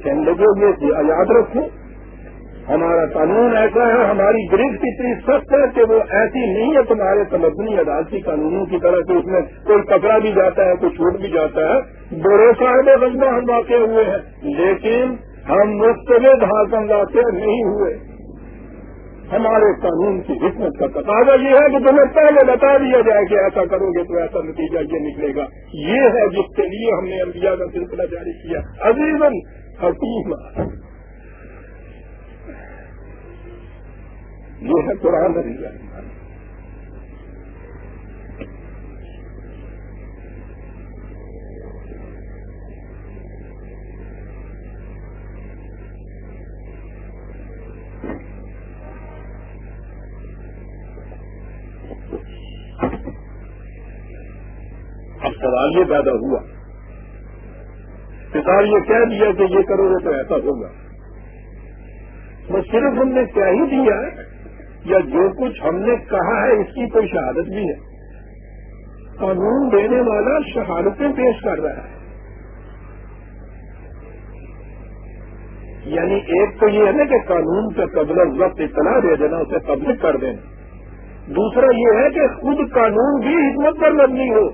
لوگوں یہ یاد رکھو، ہمارا قانون ایسا ہے، ہماری گرفت اتنی سخت ہے کہ وہ ایسی نہیں ہے، تمہارے تمدنی عدالتی قانونوں کی طرح کہ اس میں کوئی پکڑا بھی جاتا ہے، کوئی چھوٹ بھی جاتا ہے۔ بڑے صاحب بندہ ہم واقع ہوئے ہیں، لیکن ہم مستقب حاصل واقع نہیں ہوئے۔ ہمارے قانون کی حکمت کا تقاضا یہ ہے کہ تمہیں پہلے بتا دیا جائے کہ ایسا کرو گے تو ایسا نتیجہ یہ نکلے گا۔ یہ ہے جس کے لیے ہم نے انبیاء کا سلسلہ جاری کیا۔ عزیزن حکیم۔ یہ ہے قرآن سوال یہ پیدا ہوا۔ کسان یہ کہہ دیا کہ یہ کرو گے تو ایسا ہوگا۔ بس صرف ہم نے کیا ہی دیا یا جو کچھ ہم نے کہا ہے، اس کی کوئی شہادت بھی ہے۔ قانون دینے والا شہادتیں پیش کر رہا ہے۔ یعنی ایک تو یہ ہے نا کہ قانون سے قبل وقت اطلاع دے دینا، اسے قبل کر دینا۔ دوسرا یہ ہے کہ خود قانون بھی حکمت پر مبنی ہو۔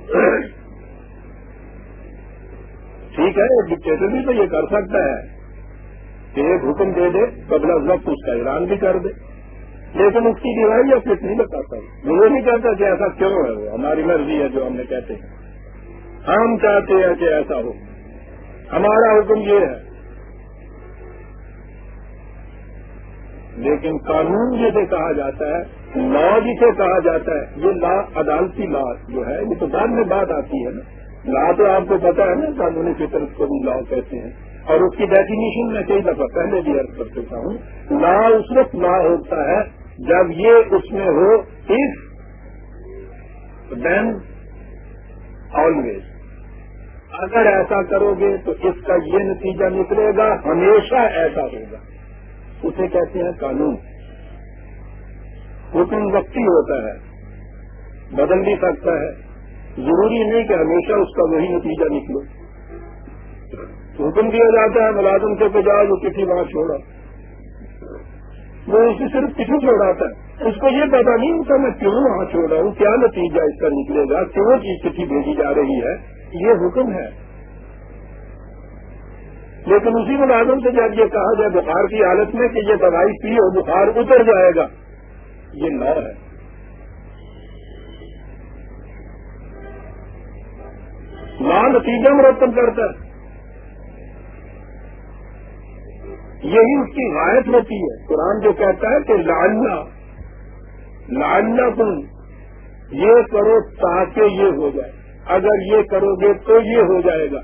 ٹھیک ہے ڈکٹیٹر بھی تو یہ کر سکتا ہے۔ کہ ایک حکم دے دے، قبل وقت اس کا اعلان بھی کر دے۔ لیکن اس کی دیوائی یا فٹ نہیں بتاتا وہ نہیں کہتا کہ ایسا کیوں ہے، وہ ہماری مرضی ہے جو ہم نے کہتے ہیں۔ ہم چاہتے ہیں کہ ایسا ہو۔ ہمارا حکم یہ ہے۔ لیکن قانون جسے کہا جاتا ہے لا جسے کہا جاتا ہے، یہ لا عدالتی لا جو ہے، یہ تو بعد میں بات آتی ہے نا۔ لا تو آپ کو پتا ہے نا، قانونی فطرت کو بھی لا کہتے ہیں۔ اور اس کی ڈیفینیشن میں کئی دفعہ پہلے بھی عرض کر چکا ہوں۔ لا اس وقت لا ہوتا ہے جب یہ اس میں ہو اس دین آلویز اگر ایسا کرو گے تو اس کا یہ نتیجہ نکلے گا، ہمیشہ ایسا ہوگا۔ اسے کہتے ہیں قانون۔ حکم وقتی ہوتا ہے، بدل بھی سکتا ہے۔ ضروری نہیں کہ ہمیشہ اس کا وہی نتیجہ نکلے۔ حکم دیا جاتا ہے، ملازم سے کو جاؤ، وہ کسی بات چھوڑا۔ وہ اسے صرف کسی چھوڑاتا ہے۔ اس کو یہ پتا نہیں ہوتا میں کیوں وہاں چھوڑ رہا ہوں کیا نتیجہ اس کا نکلے گا، کیوں چیز چٹھی بھیجی جا رہی ہے؟ یہ حکم ہے۔ لیکن اسی ملازم سے جب یہ کہا جائے، بخار کی حالت میں کہ یہ دوائی پی ہو بخار اتر جائے گا، یہ نہ ہے۔ لا نتیجہ مرتب کرتا ہے۔ یہی اس کی غائب ہوتی ہے۔ قرآن جو کہتا ہے کہ لالنا لالنا تم یہ کرو تاکہ یہ ہو جائے۔ اگر یہ کرو گے تو یہ ہو جائے گا۔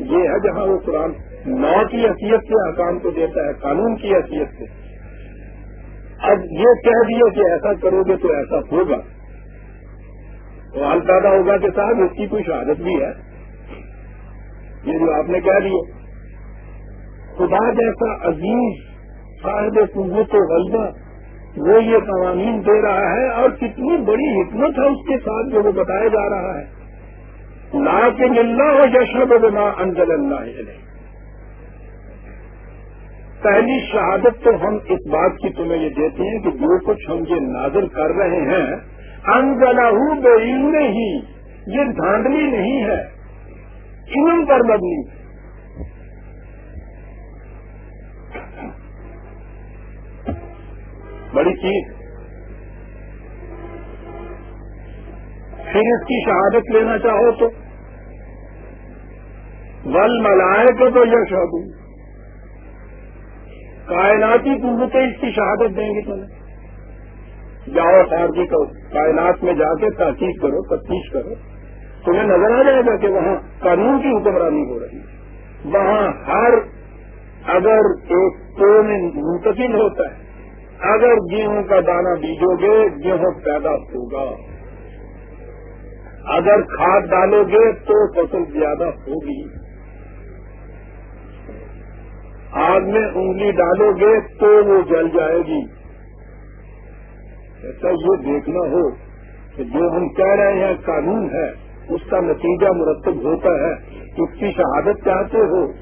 یہ ہے جہاں وہ قرآن نو کی حیثیت سے حکام کو دیتا ہے، قانون کی حیثیت سے۔ اب یہ کہہ دیا کہ ایسا کرو گے تو ایسا ہوگا۔ سوال پیدا ہوگا کہ صاحب، اس کی کوئی شہادت بھی ہے۔ یہ جو آپ نے کہہ دیا خدا جیسا عزیز، صاحب قوت و غلبہ، وہ یہ قوانین دے رہا ہے اور کتنی بڑی حکمت ہے اس کے ساتھ جو وہ بتایا جا رہا ہے۔ لا کے ملنا ہو جشن بنا انجل اللہ علیہ پہلی شہادت تو ہم اس بات کی تمہیں یہ دیتے ہیں کہ جو کچھ ہم یہ نازل کر رہے ہیں انجلا بے علم ہی یہ دھاندلی نہیں ہے علم پر مبنی۔ بڑی چیز۔ پھر اس کی شہادت لینا چاہو تو۔ ول ملائے کو تو یہ شادو کائناتی قوتیں اس کی شہادت دیں گی تمہیں۔ جاؤ خارجی کو کائنات میں جا کے تحقیق کرو، تفتیش کرو۔ تمہیں نظر آ جائے گا کہ وہاں قانون کی حکمرانی ہو رہی ہے۔ وہاں ہر اگر ایک تو منتقل ہوتا ہے، اگر گیہوں کا دانا بیجو گے، گیہوں پیدا ہوگا۔ اگر کھاد ڈالو گے تو فصل زیادہ ہوگی۔ آگ میں انگلی ڈالو گے تو وہ جل جائے گی۔ ایسا یہ دیکھنا ہو کہ جو ہم کہہ رہے ہیں قانون ہے، اس کا نتیجہ مرتب ہوتا ہے۔ اس کی شہادت چاہتے ہو،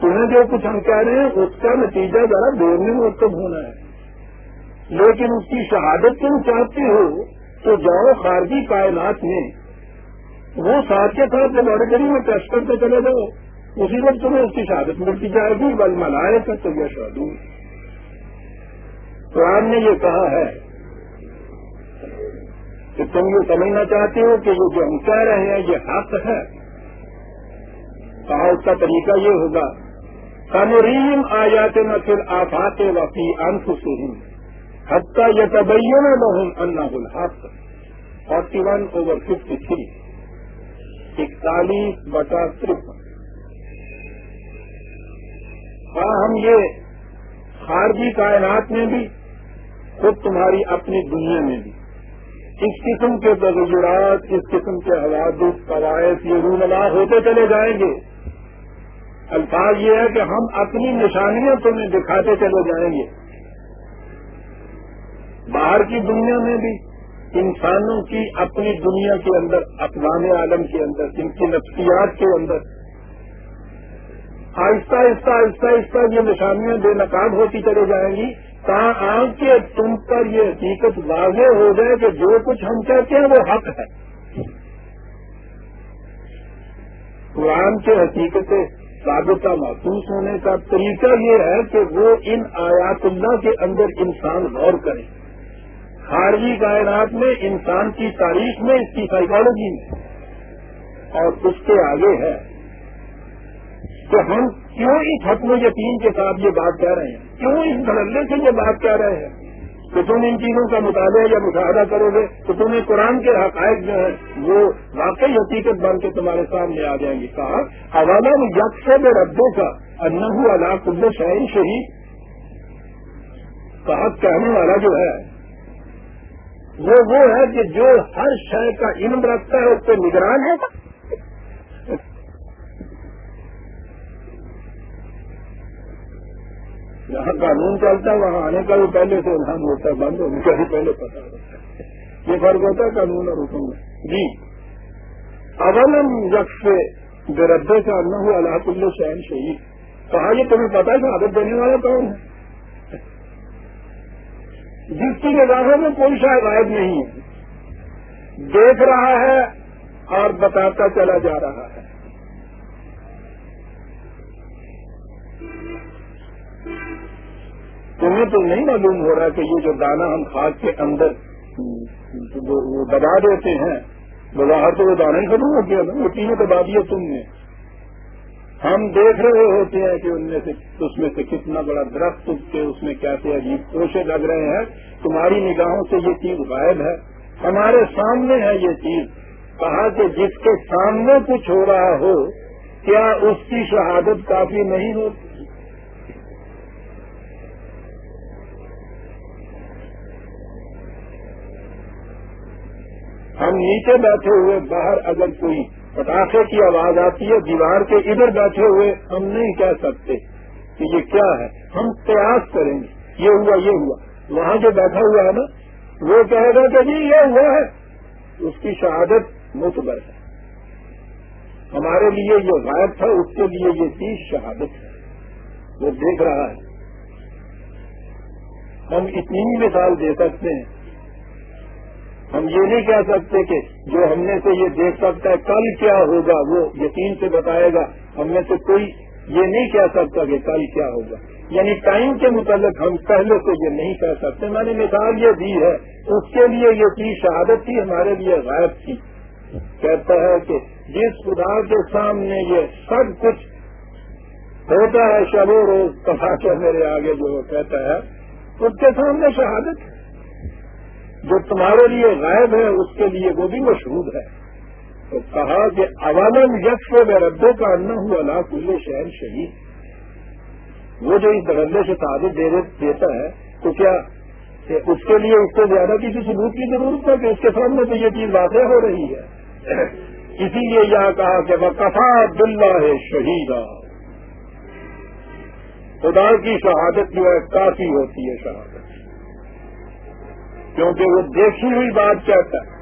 تمہیں جو کچھ ہم کہہ رہے ہیں، اس کا نتیجہ ذرا دیر میں مرتب ہونا ہے۔ لیکن اس کی شہادت تم چاہتے ہو، تو جاؤ خارجی کائنات میں۔ وہ ساتھ کے ساتھ لیبورٹری میں ٹیسٹ کرتے چلے جاؤ، اسی وقت تمہیں اس کی شہادت ملتی جائے گی۔ بل ملائے کا تو یہ شادو قرآن نے یہ کہا ہے کہ تم یہ سمجھنا چاہتے ہو کہ یہ جو ہم کہہ رہے ہیں یہ حق ہے۔ کہا اس کا طریقہ یہ ہوگا تمریم آ جاتے نہ پھر آفات وفی انف سے ہی حتیٰ یہ تبین لہم اللہ الحق forty one over fifty three, اکتالیس بٹا ترپن ہاں ہم یہ خارجی کائنات میں بھی، خود تمہاری اپنی دنیا میں بھی۔ اس قسم کے تجربات اس قسم کے حوادث قواعد یہ رونما ہوتے چلے جائیں گے۔ الفاظ یہ ہے کہ ہم اپنی نشانیاں تمہیں دکھاتے چلے جائیں گے۔ باہر کی دنیا میں بھی انسانوں کی اپنی دنیا کے اندر، اقوام عالم کے اندر ان کی نفسیات کے اندر آہستہ آہستہ آہستہ آہستہ یہ نشانیاں بے نقاب ہوتی چلے جائیں گی۔ آنکھ کے تم پر یہ حقیقت واضح ہو جائے کہ جو کچھ ہم کہتے ہیں وہ حق ہے۔ قرآن کے حقیقت ثابتہ محسوس ہونے کا طریقہ یہ ہے کہ وہ ان آیات اللہ کے اندر انسان غور کرے۔ خارجی کائنات میں انسان کی تاریخ میں اس کی سائیکالوجی میں۔ اور اس کے آگے ہے کہ ہم کیوں اس حکم یقین کے ساتھ یہ بات کہہ رہے ہیں؟ کیوں اس دھڑلے سے یہ بات کہہ رہے ہیں؟ کہ تم ان چیزوں کا مطالعہ یا مشاہدہ کرو گے تو تمہیں قرآن کے حقائق جو ہیں، وہ واقعی حقیقت بن کے تمہارے سامنے آ جائیں گے۔ کہا حوالہ یکسب ربوں کا انہ اللہ کل شہری شہید. کہا، کہنے والا جو ہے، وہ وہ ہے کہ جو ہر شہر کا علم رکھتا ہے، اس پہ نگران ہے۔ جہاں قانون چلتا ہے، وہاں آنے کا بھی پہلے سے الحمد ہوتا ہے، بند ہونے کا بھی پہلے پتا ہوتا ہے۔ یہ فرق ہوتا ہے قانون اور حکم میں۔ جی۔ اولم یکس سے بے ردے سے آنا ہوا اللہ کل شہن شہید۔ کہا یہ تمہیں پتا ہے کہ عادت دینے والا کون ہے؟ جس کی نگاہوں میں کوئی شاید غائب نہیں ہے۔ دیکھ رہا ہے اور بتاتا چلا جا رہا ہے۔ تمہیں تو نہیں معلوم ہو رہا کہ یہ جو دانا ہم خاک کے اندر دبا دیتے ہیں باہر تو وہ دانا ہی ختم ہو گیا نا، وہ تینوں دبا دیا تم نے۔ ہم دیکھ رہے ہوتے ہیں کہ ان میں سے، اس میں سے کتنا بڑا درخت کے اس میں کیسے عجیب کوشے لگ رہے ہیں۔ تمہاری نگاہوں سے یہ چیز غائب ہے۔ ہمارے سامنے ہے یہ چیز۔ کہا کہ جس کے سامنے کچھ ہو رہا ہو، کیا اس کی شہادت کافی نہیں ہوتی ہم نیچے بیٹھے ہوئے، باہر اگر کوئی پٹاخے کی آواز آتی ہے، دیوار کے ادھر بیٹھے ہوئے، ہم نہیں کہہ سکتے کہ یہ کیا ہے۔ ہم پریاس کریں گے، یہ ہوا یہ ہوا۔ وہاں جو بیٹھا ہوا ہے نا، وہ کہے گا کہ جی یہ ہوا ہے۔ اس کی شہادت متبر ہے۔ ہمارے لیے یہ غائب تھا، اس کے لیے یہ چیز شہادت ہے۔ وہ دیکھ رہا ہے۔ ہم اتنی مثال دے سکتے ہیں۔ ہم یہ نہیں کہہ سکتے کہ جو ہم نے سے یہ دیکھ سکتا ہے کل کیا ہوگا، وہ یقین سے بتائے گا۔ ہم میں سے کوئی یہ نہیں کہہ سکتا کہ کل کیا ہوگا۔ یعنی ٹائم کے متعلق ہم پہلے سے یہ نہیں کہہ سکتے۔ میں نے مثال یہ دی ہے، اس کے لیے یہ چیز شہادت تھی، ہمارے لیے غائب تھی۔ کہتا ہے کہ جس خدا کے سامنے یہ سب کچھ ہوتا ہے، شب و روز کہا کے میرے آگے جو وہ کہتا ہے، اس کے سامنے شہادت ہے۔ جو تمہارے لیے غائب ہے، اس کے لیے وہ بھی مشہور ہے۔ تو کہا کہ عوالم یکش و ردوں کا انا ہوا لا کل شہر شہید۔ وہ جو اس درندے سے تعداد دیتا ہے، تو کیا اس کے لیے اس سے زیادہ کسی ثبوت کی ضرورت ہے کہ اس کے سامنے تو یہ چیز واضح ہو رہی ہے؟ اسی لیے یہاں کہا کہ وہ کفا بلّہ ہے شہید خدا کی شہادت جو ہے، کافی ہوتی ہے شہادت۔ کیونکہ وہ دیکھی ہوئی بات کہتا ہے۔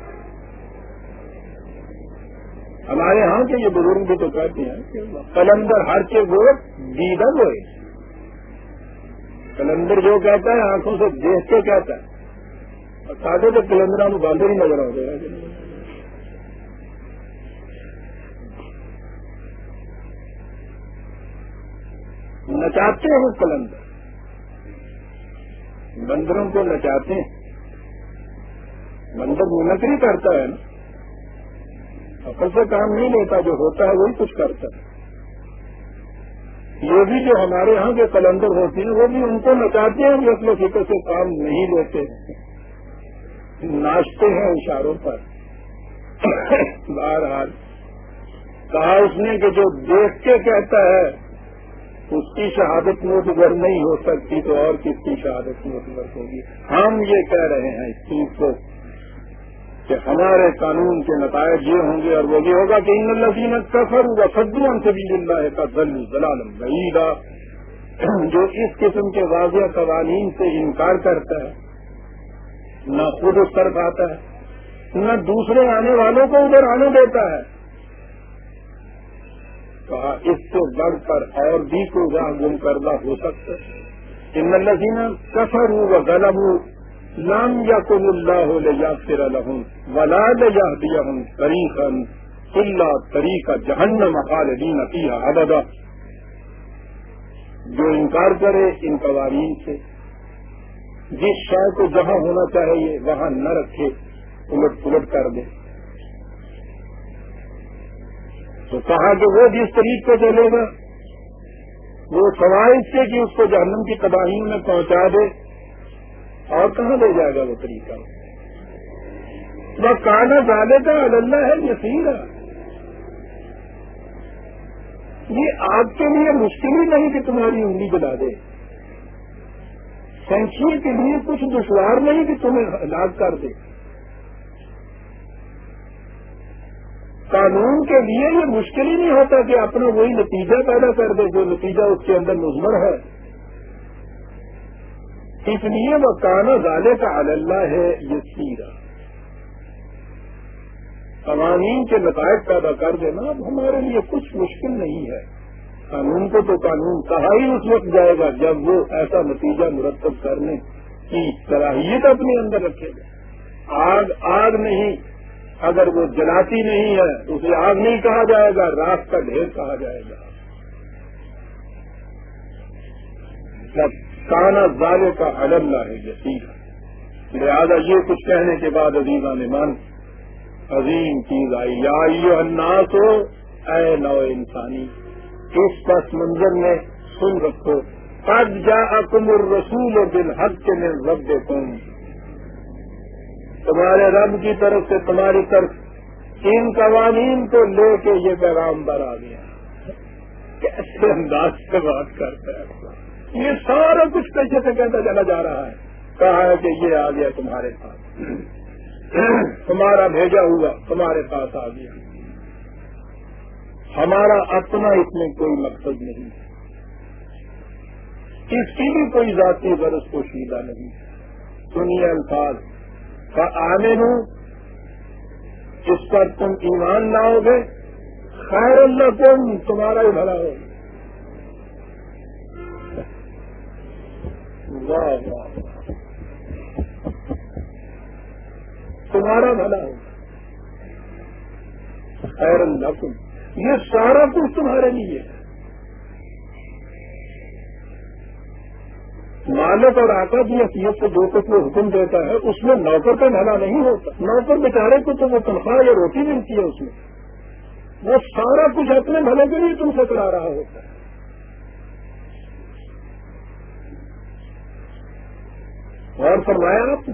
ہمارے ہاں کے یہ بزرگ بھی تو کہتے ہیں کلندر ہر کے گوٹ دیدہ ہوئے۔ کلندر جو کہتا ہے، آنکھوں سے دیکھ کے کہتا ہے۔ اور ساتھ تو کلندر میں باندھے ہی نظر آتے ہیں۔ نچاتے ہیں کلندر۔ بندروں کو نچاتے ہیں۔ مندر منکری کرتا ہے نا۔ عقل سے کام نہیں لیتا، جو ہوتا ہے وہی کچھ کرتا ہے۔ یہ بھی جو ہمارے ہاں کے کلندر ہوتے ہیں، وہ بھی ان کو نچاتے ہیں جو اپنے فکر سے کام نہیں لیتے۔ ناچتے ہیں اشاروں پر۔ بہرحال، کہا اس نے کہ جو دیکھ کے کہتا ہے، اس کی شہادت موتبر نہیں ہو سکتی تو اور کس کی شہادت موتبر ہوگی؟ ہم یہ کہہ رہے ہیں اس چیز کو۔ کہ ہمارے قانون کے نتائج یہ ہوں گے اور وہ یہ ہوگا کہ ان الزین کفر و فدو سے بھی زندہ ہے کا ضلع بعیدہ جو اس قسم کے واضح قوانین سے انکار کرتا ہے، نہ خود اس طرف آتا ہے، نہ دوسرے آنے والوں کو ادھر آنے دیتا ہے۔ کہا، اس سے بڑھ کر اور بھی کوئی راہ گم کردہ ہو سکتا ہے۔ ان الزین کفر و غلب لام یا کم اللہ ہو لے یا الحم ولا لے دیا ہوں طریقن اللہ طریقہ جہنم خالدین عطیہ ابدا۔ جو انکار کرے ان قوانین سے۔ جس شاہ کو جہاں ہونا چاہیے وہاں نہ رکھے، الٹ پلٹ کر دے۔ تو کہا کہ وہ جس طریقے سے چلے گا، وہ سوائے اس سے کہ اس کو جہنم کی تباہی میں پہنچا دے۔ اور کہاں لے جائے گا وہ طریقہ؟ وہ کانا ڈالے کا اللہ ہے یہ یہ آپ کے لیے مشکل ہی نہیں کہ تمہاری انگلی بلا دے۔ سینچری کے لیے کچھ دشوار نہیں کہ تمہیں علاج کر دے۔ قانون کے لیے یہ مشکل ہی نہیں ہوتا کہ اپنا وہی نتیجہ پیدا کر دے جو نتیجہ اس کے اندر مزمر ہے۔ اس لیے وہ کانا زالے کا اللہ ہے یہ سیرا قوانین کے نتائج پیدا کر دینا اب ہمارے لیے کچھ مشکل نہیں ہے۔ قانون کو تو قانون کہا ہی اس وقت جائے گا جب وہ ایسا نتیجہ مرتب کرنے کی صلاحیت اپنے اندر رکھے گا۔ آگ آگ نہیں۔ اگر وہ جلاتی نہیں ہے، اسے آگ نہیں کہا جائے گا، رات کا ڈھیر کہا جائے گا۔ کانا زالے کا اللہ ہے یسیر لہٰذا یہ کچھ کہنے کے بعد عظیمہ نے مان عظیم چیز آئی۔ یا الناس ہو اے نو انسانی، اس پس منظر میں سن رکھو۔ قد جا اکمر رسول دل حق کے میں رب کم تمہارے رب کی طرف سے تمہاری طرف ان قوانین کو لے کے یہ پیغام بر آ گیا۔ کیسے انداز سے بات کرتا ہے یہ سارا کچھ کیسے سے کہتا چلا جا رہا ہے؟ کہا ہے کہ یہ آ گیا تمہارے پاس تمہارا بھیجا ہوا تمہارے پاس آ گیا۔ ہمارا اپنا اس میں کوئی مقصد نہیں۔ اس کی بھی کوئی ذاتی غرض کو شیدہ نہیں۔ سنیے الفاظ۔ آنے ہوں اس پر تم ایمان لاؤ گے۔ خیر اللہ تم تمہارا ہی بھلا ہو تمہارا بھلا ہو۔ خیر اللہ تم یہ سارا کچھ تمہارے لیے ہے۔ مالک اور آقا کی حیثیت سے جو کچھ وہ حکم دیتا ہے، اس میں نوکر کا بھلا نہیں ہوتا۔ نوکر بیچارے کو تو وہ تنخواہ یا روٹی ملتی ہے اس میں۔ وہ سارا کچھ اپنے بھلے کے لیے تم سے کرا رہا ہوتا ہے۔ اور فرمایا آپ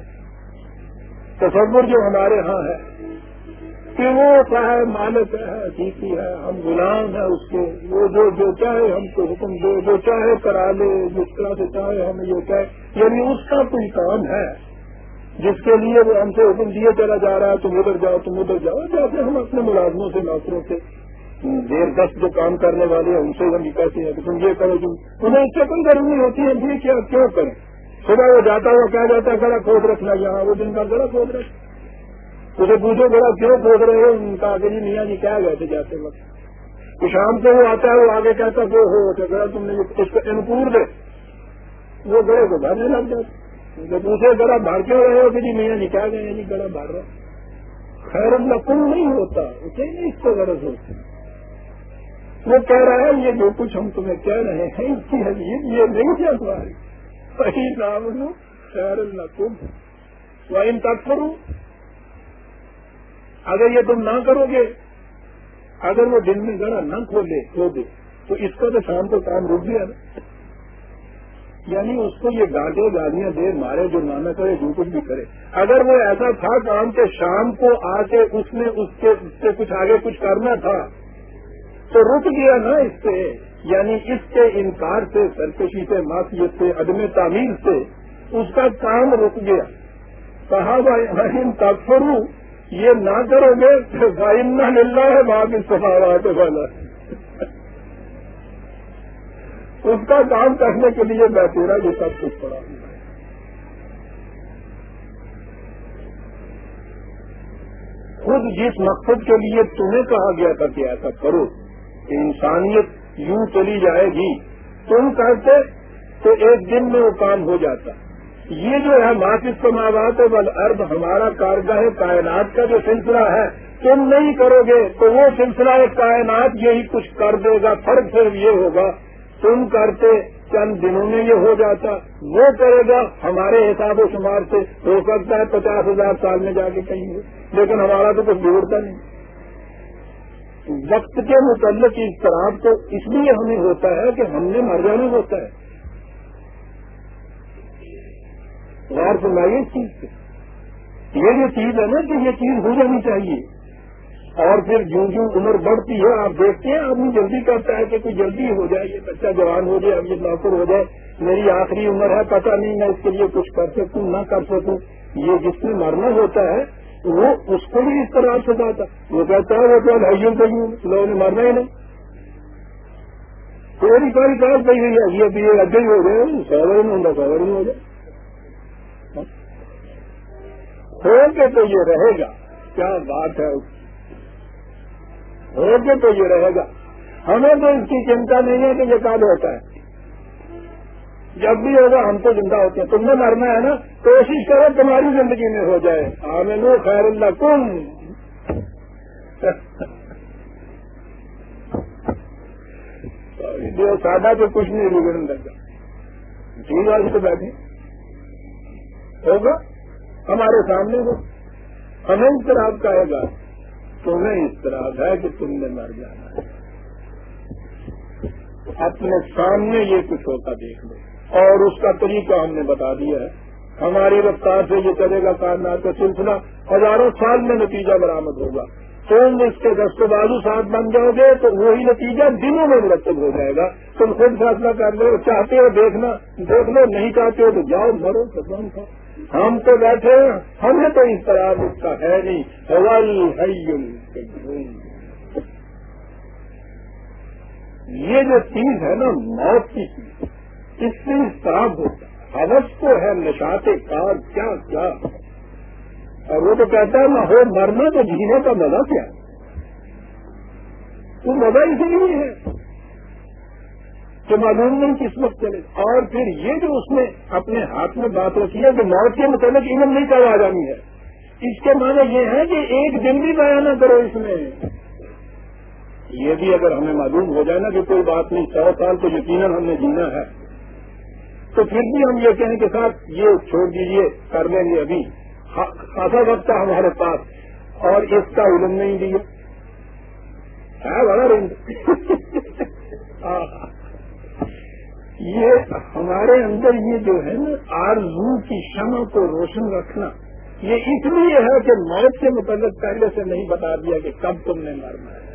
تصور جو ہمارے ہاں ہے کہ وہ چاہے مالک ہے جیتی ہے، ہم غلام ہیں اس کے، وہ جو جو چاہے ہم کو حکم دے، جو چاہے کرا لے، جس طرح سے چاہے ہمیں یہ چاہے یعنی اس کا کوئی کام ہے، جس کے لیے وہ ہم سے حکم دیے چلا جا رہا ہے، تم ادھر جاؤ، تم ادھر جاؤ جیسے ہم اپنے ملازموں سے نوکروں سے، دیر دست جو کام کرنے والے ہیں، ان سے ہم کہتے ہیں کہ تم یہ کرو، تم، انہیں اس سے کوئی ضروری ہوتی ہے یہ کیا کیوں کریں؟ صبح وہ جاتا ہوا کیا جاتا ہے گڑا کھود رکھنا یہاں وہ دن کا گڑا کھود رکھ۔ اسے پوچھو بڑا کیوں کھود رہے ہو؟ ان کا آگے جی میاں جی کیا گئے تھے جاتے وقت۔ تو شام کو وہ آتا ہے، وہ آگے کہتا کہ ہو گڑا اچھا، تم نے اس کو انکور دے۔ وہ گڑے کو بھرنے لگ جاتے۔ جو پوچھے گڑا بھر کیوں رہے ہو؟ کہ جی میاں جی کیا گئے جی گڑا بھر رہا خیر کم نہیں ہوتا اسے نہیں اس کو غرض ہوتی وہ کہہ رہا ہے، یہ جو کچھ ہم تمہیں کہہ رہے ہیں، اس کی حیثیت یہ نہیں کیا تمہاری۔ صحیح نام خیر اللہ کم ان تک کروں اگر یہ تم نہ کرو گے، اگر وہ دن میں گڑا نہ کھولے کھو دے تو اس کا تو شام کو کام رک گیا نا۔ یعنی اس کو یہ ڈانٹے گالیاں دے، مارے جو نہ کرے، جو کچھ بھی کرے۔ اگر وہ ایسا تھا کام کہ شام کو آ کے اس نے اس کے سے کچھ آگے کچھ کرنا تھا، تو رک گیا نا اس سے۔ یعنی اس کے انکار سے، سرکشی سے معافیت سے، عدم تعمیر سے اس کا کام رک گیا۔ کہا بھائی تفرو یہ نہ کرو گے تو نہ مل رہا ہے وہاں بھی سفارات والا اس کا کام کرنے کے لیے میں تیرا یہ سب کچھ پڑا خود جس مقصد کے لیے تمہیں کہا گیا تھا کہ ایسا کرو کہ انسانیت یوں چلی جائے گی۔ تم کرتے تو ایک دن میں وہ کام ہو جاتا۔ یہ جو ہے ماپس کو ماوات بل ارب ہمارا کارگاہ کائنات کا جو سلسلہ ہے، تم نہیں کرو گے تو وہ سلسلہ کائنات یہی کچھ کر دے گا، فرق صرف یہ ہوگا۔ تم کرتے چند دنوں میں یہ ہو جاتا۔ وہ کرے گا، ہمارے حساب و شمار سے ہو سکتا ہے پچاس ہزار سال میں جا کے کہیں گے۔ لیکن ہمارا تو کچھ بگڑتا نہیں۔ وقت کے متعلق اس طرح تو اس لیے ہمیں ہوتا ہے کہ ہم نے مر جانا ہوتا ہے۔ غور سنائیے اس چیز سے یہ جو چیز ہے نا کہ یہ چیز ہو جانی چاہیے۔ اور پھر جوں جوں عمر بڑھتی ہے، آپ دیکھتے ہیں، آدمی جلدی کرتا ہے کہ کوئی جلدی ہو جائے، یہ بچہ جوان ہو جائے، اب یہ نوکر ہو جائے، میری آخری عمر ہے، پتہ نہیں میں اس کے لیے کچھ کر سکوں، نہ کر سکوں۔ یہ جس میں مرنا ہوتا ہے وہ اس کو بھی اس طرح سے جاتا وہ کہتا ہے وہ تو ہائیوں پہ لوگوں نے مرنا ہی نہیں۔ کوئی ساری کار پہ ہوئی ہے، یہ ابھی یہ ادھر ہی ہو گئے سوور میں ہوں سوور میں ہو جائے ہو کے تو یہ رہے گا، کیا بات ہے۔ اس ہوگے تو یہ رہے گا۔ ہمیں تو اس کی چنتا نہیں ہے کہ یہ کام ہوتا ہے۔ جب بھی ہوگا ہم تو زندہ ہوتے ہیں، تم نے مرنا ہے نا، کوشش کرو تمہاری زندگی میں ہو جائے۔ آمین خیر اللہ کم جو سادہ تو کچھ نہیں بگڑنے لگا ٹھیک ہے تو بیٹھے ہوگا؟ ہمارے سامنے ہو۔ ہمیں اس طرح کا ہے گا۔ تمہیں اس طرح ہے کہ تم نے مر جانا ہے۔ اپنے سامنے یہ کچھ ہوتا دیکھ لو۔ اور اس کا طریقہ ہم نے بتا دیا ہے۔ ہماری رفتار سے یہ چلے گا کارنات کا سلسلہ، ہزاروں سال میں نتیجہ برآمد ہوگا۔ تم اس کے دست بازو ساتھ بن جاؤ گے تو وہی نتیجہ دنوں میں مرتب ہو جائے گا۔ تم خود فیصلہ کر لو، چاہتے ہو دیکھنا، دیکھ لو، نہیں چاہتے ہو تو جاؤ، مرو سبان کا ہم تو بیٹھے ہیں، ہمیں تو اس طرح اس کا ہے نہیں۔ یہ جو چیز ہے نا، موت کی چیز۔ اس سے اس ہوتا ہے۔ حوث کو ہے نشاط کار، کیا کیا۔ اور وہ تو کہتا ہے، نہ ہو مرنا تو جینے کا مزہ کیا۔ تو مزہ اسی لیے ہے کہ معلوم نہیں کس وقت چلے۔ اور پھر یہ جو اس نے اپنے ہاتھ میں بات رکھی ہے کہ موت کے متعلق علم نہیں کروا جانی ہے۔ اس کے معنی یہ ہے کہ ایک دن بھی بیان نہ کرو اس میں۔ یہ بھی اگر ہمیں معلوم ہو جائے نا کہ کوئی بات نہیں، سو سال تو یقیناً ہم نے جینا ہے۔ تو پھر بھی ہم یہ کہیں کہ صاحب، یہ چھوڑ دیجیے کر لیں گے ابھی۔ خاصا وقت تھا ہمارے پاس، اور اس کا علم نہیں دیا۔ ہے بڑا رنگ <laughs> یہ ہمارے اندر یہ جو ہے نا، آرزو کی شمع کو روشن رکھنا، یہ اس لیے ہے کہ موت سے متعلق پہلے سے نہیں بتا دیا کہ کب تم نے مرنا ہے۔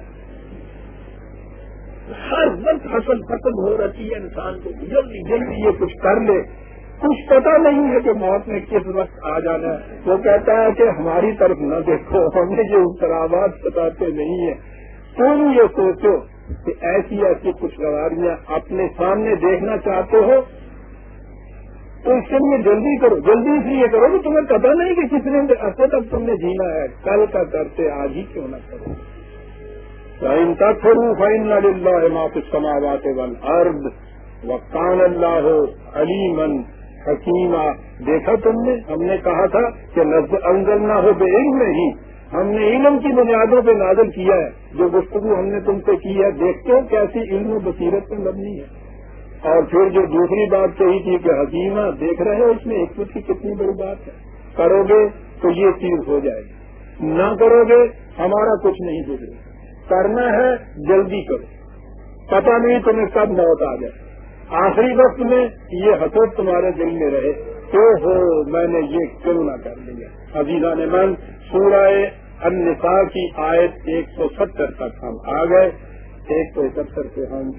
ہر وقت حسن پسند ہو رہی ہے، انسان کو جلدی جلدی یہ کچھ کر لے۔ کچھ پتا نہیں ہے کہ موت میں کس وقت آ جانا ہے۔ وہ کہتا ہے کہ ہماری طرف نہ دیکھو، ہمیں جو اتراوات بتاتے نہیں ہیں۔ تم یہ سوچو کہ ایسی ایسی کچھ گواریاں اپنے سامنے دیکھنا چاہتے ہو۔ تو اس کے لیے جلدی کرو، جلدی اس لیے کرو کہ تمہیں پتا نہیں کہ کتنے عرصے تک تم نے جینا ہے۔ کل کا کرتے آج ہی کیوں نہ کرو۔ فائن تک فائن اللہ معاف سماوات ون ارد و کان اللہ ہو علیمن حکیمہ دیکھا تم نے؟ ہم نے کہا تھا کہ انزل نہ ہو بے علم ہی ہم نے علم کی بنیادوں پہ نازل کیا ہے۔ جو گفتگو ہم نے تم سے کی ہے، دیکھتے ہو کیسی علم و بصیرت میں مبنی ہے۔ اور پھر جو دوسری بات کہی تھی کہ حکیمہ دیکھ رہے ہو اس میں حکمت کی کتنی بڑی بات ہے۔ کرو گے تو یہ چیز ہو جائے گی۔ نہ کرو گے، ہمارا کچھ نہیں گزرے کرنا ہے، جلدی کرو۔ پتا نہیں تمہیں کب موت آ جائے۔ آخری وقت میں یہ حسد تمہارے دل میں رہے۔ تو ہو، میں نے یہ کیوں نہ کر لیا عزیزہ نے من، سورہ النساء کی آیت ایک سو ستر تک ہم آ گئے۔ ایک سو اکہتر سے ہم